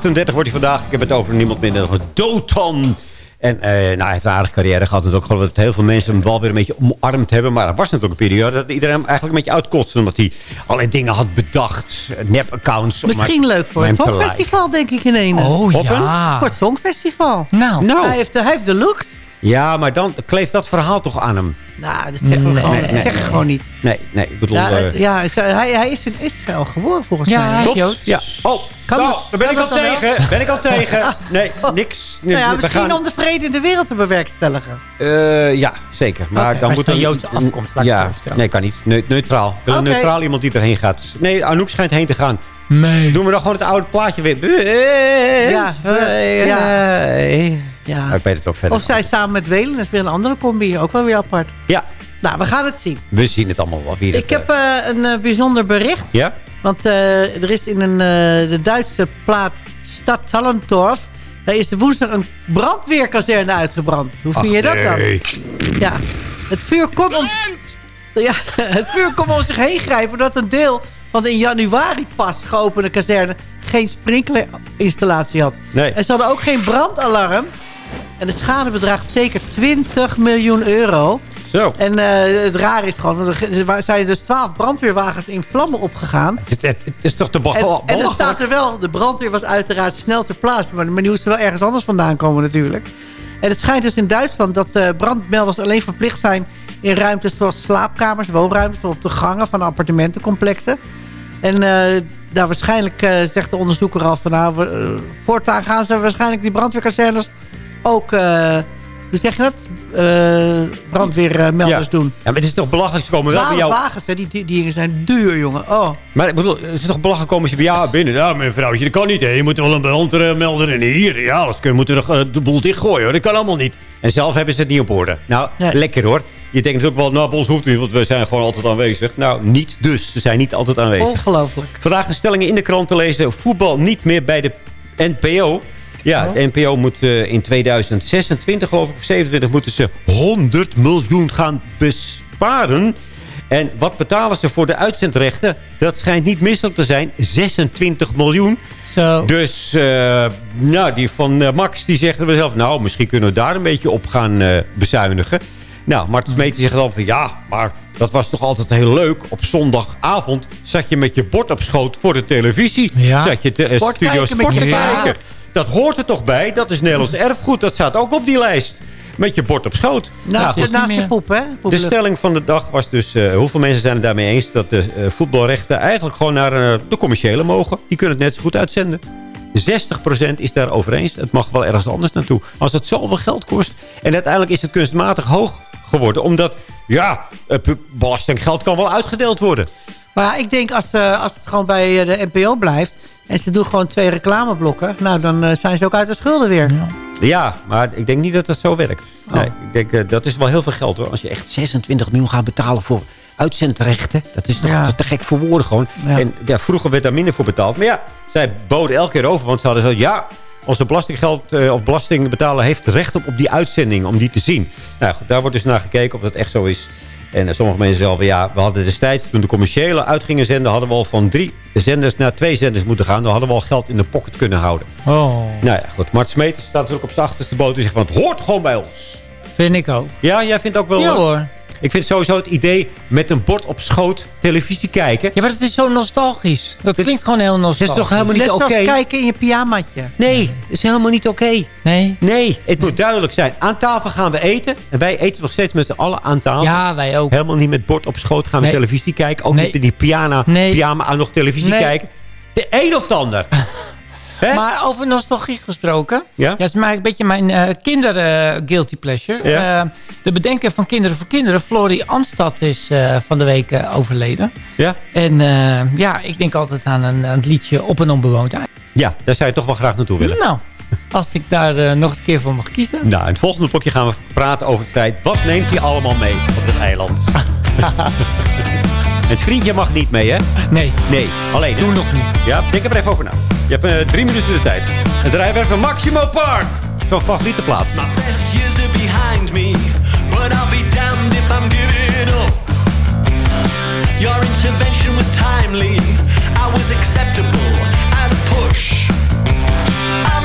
[SPEAKER 4] ...38 wordt hij vandaag. Ik heb het over niemand minder dan Dotan. En eh, nou, hij heeft een aardige carrière gehad. Het ook gewoon dat heel veel mensen hem wel weer een beetje omarmd hebben. Maar er was natuurlijk een periode dat iedereen hem eigenlijk een beetje uitkotste. Omdat hij allerlei dingen had bedacht. Nep-accounts.
[SPEAKER 7] Misschien
[SPEAKER 4] maar-
[SPEAKER 7] leuk voor het. Songfestival, denk ik in één.
[SPEAKER 4] Oh, ja.
[SPEAKER 7] Voor het Songfestival.
[SPEAKER 9] Nou.
[SPEAKER 4] Nou.
[SPEAKER 7] Hij, heeft, de- hij heeft de looks.
[SPEAKER 4] Ja, maar dan kleeft dat verhaal toch aan hem.
[SPEAKER 7] Nou, dat zeggen we
[SPEAKER 4] Nee,
[SPEAKER 7] gewoon,
[SPEAKER 4] nee, nee,
[SPEAKER 7] niet.
[SPEAKER 4] Nee, nee, ik bedoel...
[SPEAKER 7] Ja,
[SPEAKER 4] eh,
[SPEAKER 7] eh, ja, hij, hij is in Israël geboren volgens
[SPEAKER 9] Ja,
[SPEAKER 7] mij.
[SPEAKER 9] hij is
[SPEAKER 4] Klopt.
[SPEAKER 9] Joods.
[SPEAKER 4] Ja. Oh,
[SPEAKER 7] Kan
[SPEAKER 4] nou,
[SPEAKER 7] dat-
[SPEAKER 4] daar ben ik al
[SPEAKER 7] wel?
[SPEAKER 4] tegen. Ben ik al tegen. Nee, niks.
[SPEAKER 7] Nou ja,
[SPEAKER 4] We
[SPEAKER 7] misschien
[SPEAKER 4] gaan-
[SPEAKER 7] om de vrede in de wereld te bewerkstelligen.
[SPEAKER 4] Eh, ja, zeker. Maar dan moet
[SPEAKER 9] is van Joodse afkomst,
[SPEAKER 4] Ja, nee, kan niet. Ne- neutraal. Wil een neutraal iemand die erheen gaat. Nee, Anouk schijnt heen te gaan.
[SPEAKER 9] Nee.
[SPEAKER 4] Doen we dan gewoon het oude plaatje weer.
[SPEAKER 7] Ja, ja. Ja.
[SPEAKER 4] Maar ik weet het ook verder.
[SPEAKER 7] Of zij samen met Welen, dat is weer een andere combi. Ook wel weer apart.
[SPEAKER 4] Ja,
[SPEAKER 7] Nou, we gaan het zien.
[SPEAKER 4] we zien het allemaal wel. Wie
[SPEAKER 7] Ik
[SPEAKER 4] het,
[SPEAKER 7] heb eh, een eh, bijzonder bericht.
[SPEAKER 4] Ja?
[SPEAKER 7] Want eh, er is in een, eh, de Duitse plaat Stad Tallendorf... daar is woensdag een brandweerkazerne uitgebrand. Hoe vind je dat dan? Ja, het vuur kon om, ja, het vuur kon om zich heen grijpen... doordat een deel van de in januari pas geopende kazerne... geen sprinklerinstallatie had.
[SPEAKER 4] Nee.
[SPEAKER 7] En ze hadden ook geen brandalarm. En de schade bedraagt zeker 20 miljoen euro.
[SPEAKER 4] Zo.
[SPEAKER 7] En eh, het raar is gewoon... want er zijn dus 12 brandweerwagens in vlammen opgegaan.
[SPEAKER 4] Het, het, het is toch te belachelijk.
[SPEAKER 7] en er staat er wel, de brandweer was uiteraard snel ter plaatse. Maar, maar die moesten wel ergens anders vandaan komen natuurlijk. En het schijnt dus in Duitsland dat eh, brandmelders alleen verplicht zijn... in ruimtes zoals slaapkamers, woonruimtes... of op de gangen van appartementencomplexen. En eh, daar waarschijnlijk zegt de onderzoeker al van... nou, voortaan gaan ze waarschijnlijk die brandweerkazernes ook... eh, hoe zeg je dat? Eh, brandweermelders
[SPEAKER 4] Ja.
[SPEAKER 7] doen.
[SPEAKER 4] Ja, maar het is toch belachelijk. Ze komen wel bij
[SPEAKER 7] 12
[SPEAKER 4] jou...
[SPEAKER 7] wagens, hè? Die, die, dingen zijn duur, jongen. Oh.
[SPEAKER 4] Maar ik bedoel, het is toch belachelijk komen als je bij jou binnen. Nou, mijn vrouwtje, dat kan niet. Hè. Je moet wel een brandmelder in hier. Ja, anders kun- moeten we toch, eh, de boel dichtgooien. Hoor. Dat kan allemaal niet. En zelf hebben ze het niet op orde. Nou,
[SPEAKER 7] Nee.
[SPEAKER 4] lekker hoor. Je denkt ook wel, nou, bij ons hoeft niet, want we zijn gewoon altijd aanwezig. Nou, niet dus. Ze zijn niet altijd aanwezig.
[SPEAKER 7] Ongelooflijk.
[SPEAKER 4] Vandaag een stelling in de krant te lezen. Voetbal niet meer bij de NPO. Ja, de NPO moet eh, in 2026, geloof ik, of 27, moeten ze 100 miljoen gaan besparen. En wat betalen ze voor de uitzendrechten? Dat schijnt niet misselijk te zijn. 26 miljoen.
[SPEAKER 9] Zo.
[SPEAKER 4] Dus, eh, nou, die van eh, Max, die zegt er zelf... nou, misschien kunnen we daar een beetje op gaan eh, bezuinigen. Nou, Marten Smeet die zegt dan van... ja, maar dat was toch altijd heel leuk. Op zondagavond zat je met je bord op schoot voor de televisie.
[SPEAKER 9] Ja.
[SPEAKER 4] Zat je te,
[SPEAKER 7] Sport
[SPEAKER 4] Studio
[SPEAKER 7] kijken
[SPEAKER 4] Sport te
[SPEAKER 7] je
[SPEAKER 9] vader.
[SPEAKER 4] Dat hoort er toch bij? Dat is Nederlands erfgoed. Dat staat ook op die lijst. Met je bord op schoot. Nou,
[SPEAKER 9] is niet
[SPEAKER 7] naast de poep, hè?
[SPEAKER 4] de stelling van de dag was dus... eh, hoeveel mensen zijn het daarmee eens... dat de eh, voetbalrechten eigenlijk gewoon naar eh, de commerciële mogen. Die kunnen het net zo goed uitzenden. 60% is daar over eens. Het mag wel ergens anders naartoe. Als het zoveel geld kost. En uiteindelijk is het kunstmatig hoog geworden. Omdat, ja, belastinggeld kan wel uitgedeeld worden.
[SPEAKER 7] Maar ja, ik denk als, als het gewoon bij de NPO blijft... en ze doen gewoon twee reclameblokken... nou, dan eh, zijn ze ook uit de schulden weer.
[SPEAKER 4] Ja, maar ik denk niet dat dat zo werkt.
[SPEAKER 7] Oh.
[SPEAKER 4] Nee, ik denk, eh, dat is wel heel veel geld hoor. Als je echt 26 miljoen gaat betalen voor uitzendrechten. Dat is toch
[SPEAKER 7] Ja.
[SPEAKER 4] te gek voor woorden gewoon. En ja, vroeger werd daar minder voor betaald. Maar ja, zij boden elke keer over. Want ze hadden zo, ja, onze belastinggeld eh, of belastingbetaler heeft recht op, op die uitzending. Om die te zien. Nou goed, daar wordt dus naar gekeken of dat echt zo is. En eh, sommige mensen zelf, ja, we hadden destijds toen de commerciële uit gingen zenden... hadden we al van drie zenders naar twee zenders moeten gaan. Dan hadden we al geld in de pocket kunnen houden.
[SPEAKER 9] Oh,
[SPEAKER 4] Nou ja, goed. Mart Smeet staat natuurlijk op zijn achterste boot en zegt van... het hoort gewoon bij ons.
[SPEAKER 9] vind ik ook.
[SPEAKER 4] Ja, jij vindt ook wel...
[SPEAKER 9] Ja hoor.
[SPEAKER 4] Ik vind sowieso het idee met een bord op schoot televisie kijken.
[SPEAKER 9] Ja, maar het is zo nostalgisch. Dat klinkt gewoon heel nostalgisch.
[SPEAKER 4] Dat is toch helemaal niet
[SPEAKER 7] Net
[SPEAKER 4] oké?
[SPEAKER 7] zoals kijken in je pyjamaatje.
[SPEAKER 4] Nee, dat is helemaal niet oké.
[SPEAKER 9] Nee?
[SPEAKER 4] Nee, het moet duidelijk zijn. Aan tafel gaan we eten. En wij eten nog steeds met z'n allen aan tafel.
[SPEAKER 9] Ja, wij ook.
[SPEAKER 4] Helemaal niet met bord op schoot gaan we televisie kijken. Ook
[SPEAKER 9] Nee.
[SPEAKER 4] niet in die piana,
[SPEAKER 9] Nee.
[SPEAKER 4] pyjama aan nog televisie kijken. De een of de ander.
[SPEAKER 9] Maar over nostalgie gesproken.
[SPEAKER 4] Ja?
[SPEAKER 9] Ja, dat is maar een beetje mijn eh kinder eh, guilty pleasure.
[SPEAKER 4] Ja.
[SPEAKER 9] Eh, de bedenker van Kinderen voor Kinderen, Florie Anstad, is van de week overleden.
[SPEAKER 4] Ja?
[SPEAKER 9] En ja, ik denk altijd aan een, aan het liedje Op een onbewoond eiland.
[SPEAKER 4] Ja, daar zou je toch wel graag naartoe willen.
[SPEAKER 9] Nou, als ik daar nog eens een keer voor mag kiezen.
[SPEAKER 4] Nou, in het volgende blokje gaan we praten over het feit... wat neemt hij allemaal mee op dit eiland? het vriendje mag niet mee, hè?
[SPEAKER 9] Nee.
[SPEAKER 4] Nee, alleen. Doe
[SPEAKER 9] nog niet.
[SPEAKER 4] Ja, denk er even over na. Je hebt eh, drie minuten de tijd. Het rijwerk van Maximo Park. Zo'n favoriete plaat.
[SPEAKER 16] best years are behind me, but I'll be damned if I'm giving up. Your intervention was timely, I was acceptable and push. I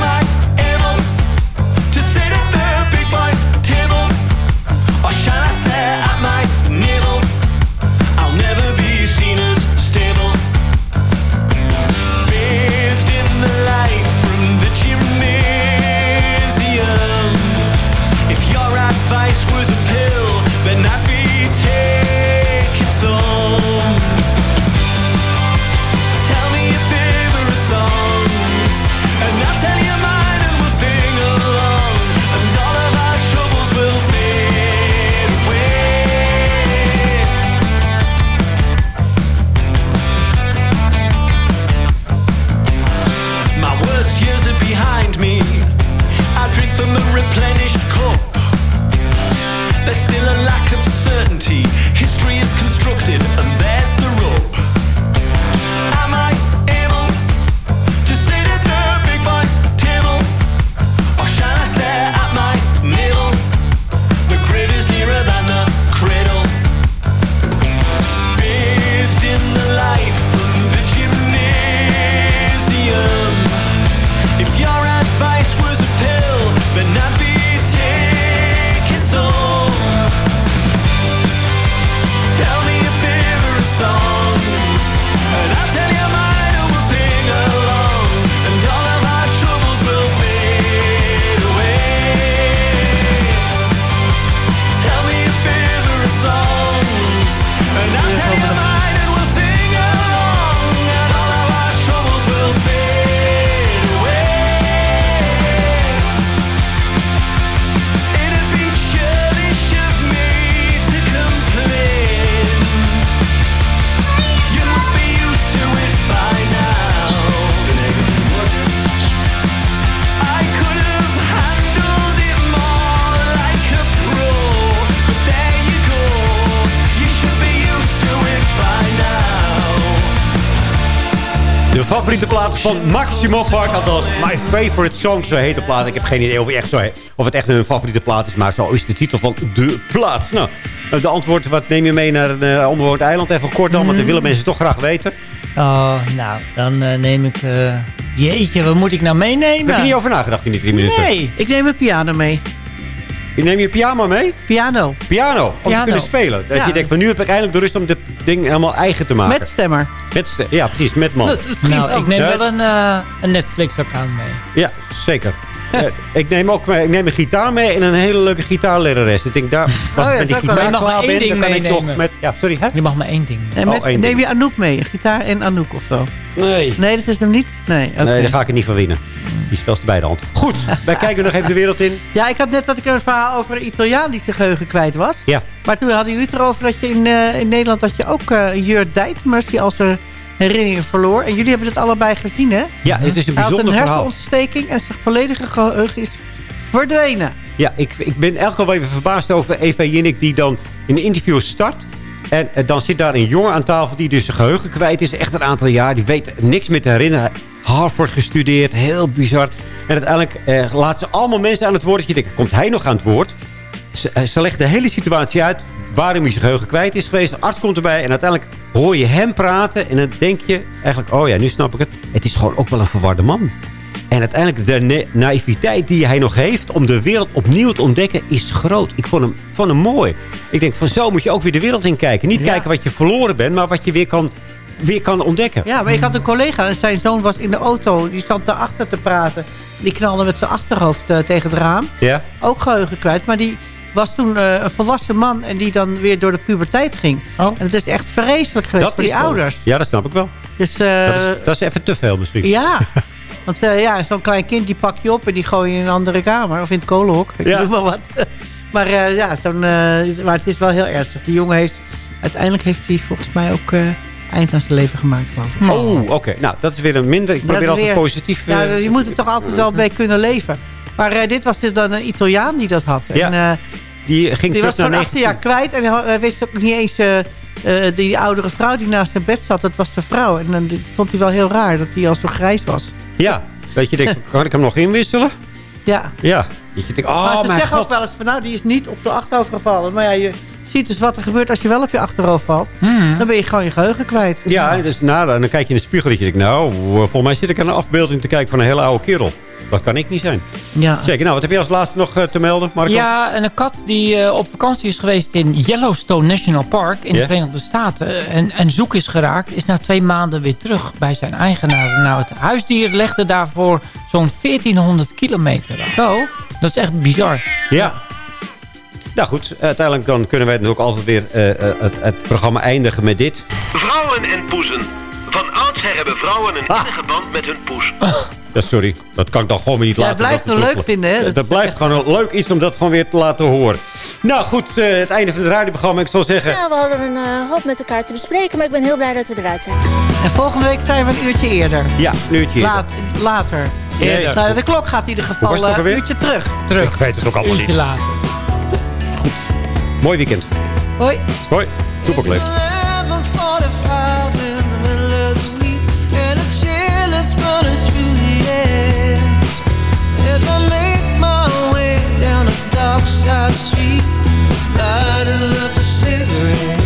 [SPEAKER 4] favoriete plaat van Maximo Park. Althans, My Favorite Song, zo heet de plaat. Ik heb geen idee of, echt zo, of het echt een favoriete plaat is. Maar zo is de titel van de plaat. Nou, de antwoord, wat neem je mee naar een uh, onbewoond eiland? Even kort dan, want dat willen mensen toch graag weten.
[SPEAKER 9] Oh, nou, dan eh, neem ik... eh, jeetje, wat moet ik nou meenemen?
[SPEAKER 4] Heb je niet over nagedacht in die drie minuten?
[SPEAKER 9] Nee.
[SPEAKER 7] Ik neem een piano mee.
[SPEAKER 4] Je neem je piano mee?
[SPEAKER 7] Piano.
[SPEAKER 4] Piano, om te
[SPEAKER 7] Piano.
[SPEAKER 4] kunnen spelen. Dat
[SPEAKER 7] Ja.
[SPEAKER 4] je denkt, van nu heb ik eindelijk de rust om dit ding helemaal eigen te maken.
[SPEAKER 7] Met stemmer.
[SPEAKER 4] Met ste- ja, precies, met man.
[SPEAKER 9] Nou, ik neem wel een, eh, een Netflix-account mee.
[SPEAKER 4] Ja, zeker. Ja, ik neem ook mee, ik neem een gitaar mee en een hele leuke gitaarlerares. Ik denk, daar, als
[SPEAKER 7] Oh ja,
[SPEAKER 4] ik met die gitaar klaar
[SPEAKER 9] één
[SPEAKER 4] ben, dan kan ik nog met... Ja, sorry, hè?
[SPEAKER 9] Je mag maar één ding.
[SPEAKER 7] En
[SPEAKER 4] Oh, één
[SPEAKER 7] neem
[SPEAKER 4] ding.
[SPEAKER 7] je Anouk mee? Een gitaar en Anouk of zo?
[SPEAKER 4] Nee.
[SPEAKER 7] Nee, dat is hem niet? Nee, oké.
[SPEAKER 4] Nee, daar ga ik het niet van winnen. Die is te bij de hand. Goed, wij kijken nog even de wereld in.
[SPEAKER 7] Ja, ik had net dat ik een verhaal over een Italiaan die zijn geheugen kwijt was.
[SPEAKER 4] Ja.
[SPEAKER 7] Maar toen hadden jullie het erover dat je in, eh, in Nederland... dat je ook eh Jur Dijtmers die als er herinneringen verloor. En jullie hebben het allebei gezien, hè?
[SPEAKER 4] Ja, het is een
[SPEAKER 7] Hij had
[SPEAKER 4] bijzonder
[SPEAKER 7] een
[SPEAKER 4] verhaal.
[SPEAKER 7] hersenontsteking en zijn volledige geheugen is verdwenen.
[SPEAKER 4] Ja, ik, ik ben elke keer wel even verbaasd over Eva Jinnik... die dan in een interview start... En eh, dan zit daar een jongen aan tafel die dus zijn geheugen kwijt is. Echt een aantal jaar. Die weet niks meer te herinneren. Harvard gestudeerd. Heel bizar. En uiteindelijk eh, laat ze allemaal mensen aan het woord. Dat je denkt, komt hij nog aan het woord? Ze, eh, ze legt de hele situatie uit. Waarom hij zijn geheugen kwijt is geweest. De arts komt erbij. En uiteindelijk hoor je hem praten. En dan denk je eigenlijk, oh ja, nu snap ik het. Het is gewoon ook wel een verwarde man. En uiteindelijk de na- naïviteit die hij nog heeft... om de wereld opnieuw te ontdekken, is groot. Ik vond hem, vond hem mooi. Ik denk, van zo moet je ook weer de wereld in kijken. Niet kijken wat je verloren bent, maar wat je weer kan, weer kan ontdekken.
[SPEAKER 7] Ja, maar ik had een collega en zijn zoon was in de auto. Die stond daarachter te praten. Die knalde met zijn achterhoofd eh, tegen het raam.
[SPEAKER 4] Ja?
[SPEAKER 7] Ook geheugen kwijt. Maar die was toen eh, een volwassen man en die dan weer door de puberteit ging. En het is echt vreselijk geweest voor die
[SPEAKER 4] wel-
[SPEAKER 7] ouders.
[SPEAKER 4] Ja, dat snap ik wel.
[SPEAKER 7] Dus, eh,
[SPEAKER 4] dat, is, dat is even te veel misschien.
[SPEAKER 7] Ja, want eh, ja, zo'n klein kind die pak je op en die gooi je in een andere kamer. Of in het kolenhok. Ik
[SPEAKER 4] Ja.
[SPEAKER 7] noem maar wat. maar ja, zo'n, maar het is wel heel ernstig. Die jongen heeft, uiteindelijk heeft hij volgens mij ook eind aan zijn leven gemaakt, geloof ik.
[SPEAKER 4] Oh, oké. Nou, dat is weer een minder. Ik probeer
[SPEAKER 7] is
[SPEAKER 4] altijd
[SPEAKER 7] weer-
[SPEAKER 4] positief.
[SPEAKER 7] Ja, je moet er toch altijd wel mee kunnen leven. Maar dit was dus dan een Italiaan die dat had.
[SPEAKER 4] Ja,
[SPEAKER 7] En,
[SPEAKER 4] die ging
[SPEAKER 7] die was
[SPEAKER 4] naar
[SPEAKER 7] gewoon 18 jaar kwijt. En hij hij wist ook niet eens... eh, eh, die oudere vrouw die naast zijn bed zat, dat was zijn vrouw. En dan vond hij wel heel raar dat hij al zo grijs was.
[SPEAKER 4] Ja, dat je denkt, kan ik hem nog inwisselen?
[SPEAKER 7] Ja.
[SPEAKER 4] Ja. Dat je denkt,
[SPEAKER 7] maar
[SPEAKER 4] oh
[SPEAKER 7] ze
[SPEAKER 4] mijn
[SPEAKER 7] zeggen ook wel eens van nou, die is niet op zijn achterhoofd gevallen. Maar ja, je ziet dus wat er gebeurt als je wel op je achterhoofd valt.
[SPEAKER 4] Hmm.
[SPEAKER 7] Dan ben je gewoon je geheugen kwijt.
[SPEAKER 4] Ja, dus na, dan kijk je in de spiegel je denkt, nou, volgens mij zit ik aan een afbeelding te kijken van een hele oude kerel. Dat kan ik niet zijn.
[SPEAKER 7] Ja.
[SPEAKER 4] Zeker. Nou, wat heb je als laatste nog eh, te melden, Marco?
[SPEAKER 9] Ja, en een kat die eh, op vakantie is geweest in Yellowstone National Park in de Verenigde Staten en, en zoek is geraakt, is na twee maanden weer terug bij zijn eigenaar. Nou, het huisdier legde daarvoor zo'n 1400 kilometer af.
[SPEAKER 7] Zo.
[SPEAKER 9] Dat is echt bizar.
[SPEAKER 4] Ja. Nou goed, uiteindelijk dan kunnen wij natuurlijk altijd weer eh, eh, het, het programma eindigen met dit.
[SPEAKER 24] Vrouwen en poezen. Van oudsher hebben vrouwen een innige band met hun poes.
[SPEAKER 4] Ja, sorry, dat kan ik dan gewoon weer niet
[SPEAKER 7] Ja,
[SPEAKER 4] laten.
[SPEAKER 7] blijft
[SPEAKER 4] dat
[SPEAKER 7] wel
[SPEAKER 4] terug-
[SPEAKER 7] leuk vinden, hè?
[SPEAKER 4] Dat,
[SPEAKER 7] Dat-
[SPEAKER 4] blijft gewoon een leuk iets om dat gewoon weer te laten horen. Nou goed, eh, het einde van het radioprogramma. Ik zal zeggen...
[SPEAKER 25] Ja, we hadden een hoop met elkaar te bespreken, maar ik ben heel blij dat we eruit zijn.
[SPEAKER 7] En volgende week zijn we een uurtje eerder.
[SPEAKER 4] Ja, een uurtje eerder.
[SPEAKER 7] Laat, later.
[SPEAKER 4] Eerder.
[SPEAKER 7] Nou, de klok gaat in ieder geval
[SPEAKER 4] ook
[SPEAKER 7] een uurtje terug.
[SPEAKER 4] Ik weet het ook allemaal
[SPEAKER 9] Uurtje
[SPEAKER 4] niet.
[SPEAKER 9] later.
[SPEAKER 4] Mooi weekend.
[SPEAKER 7] Hoi.
[SPEAKER 4] Hoi. Toepakleef.
[SPEAKER 16] 11:45 in the middle of the week, and a chill is running through the air. As I make my way down a dark side street, lighting up a cigarette,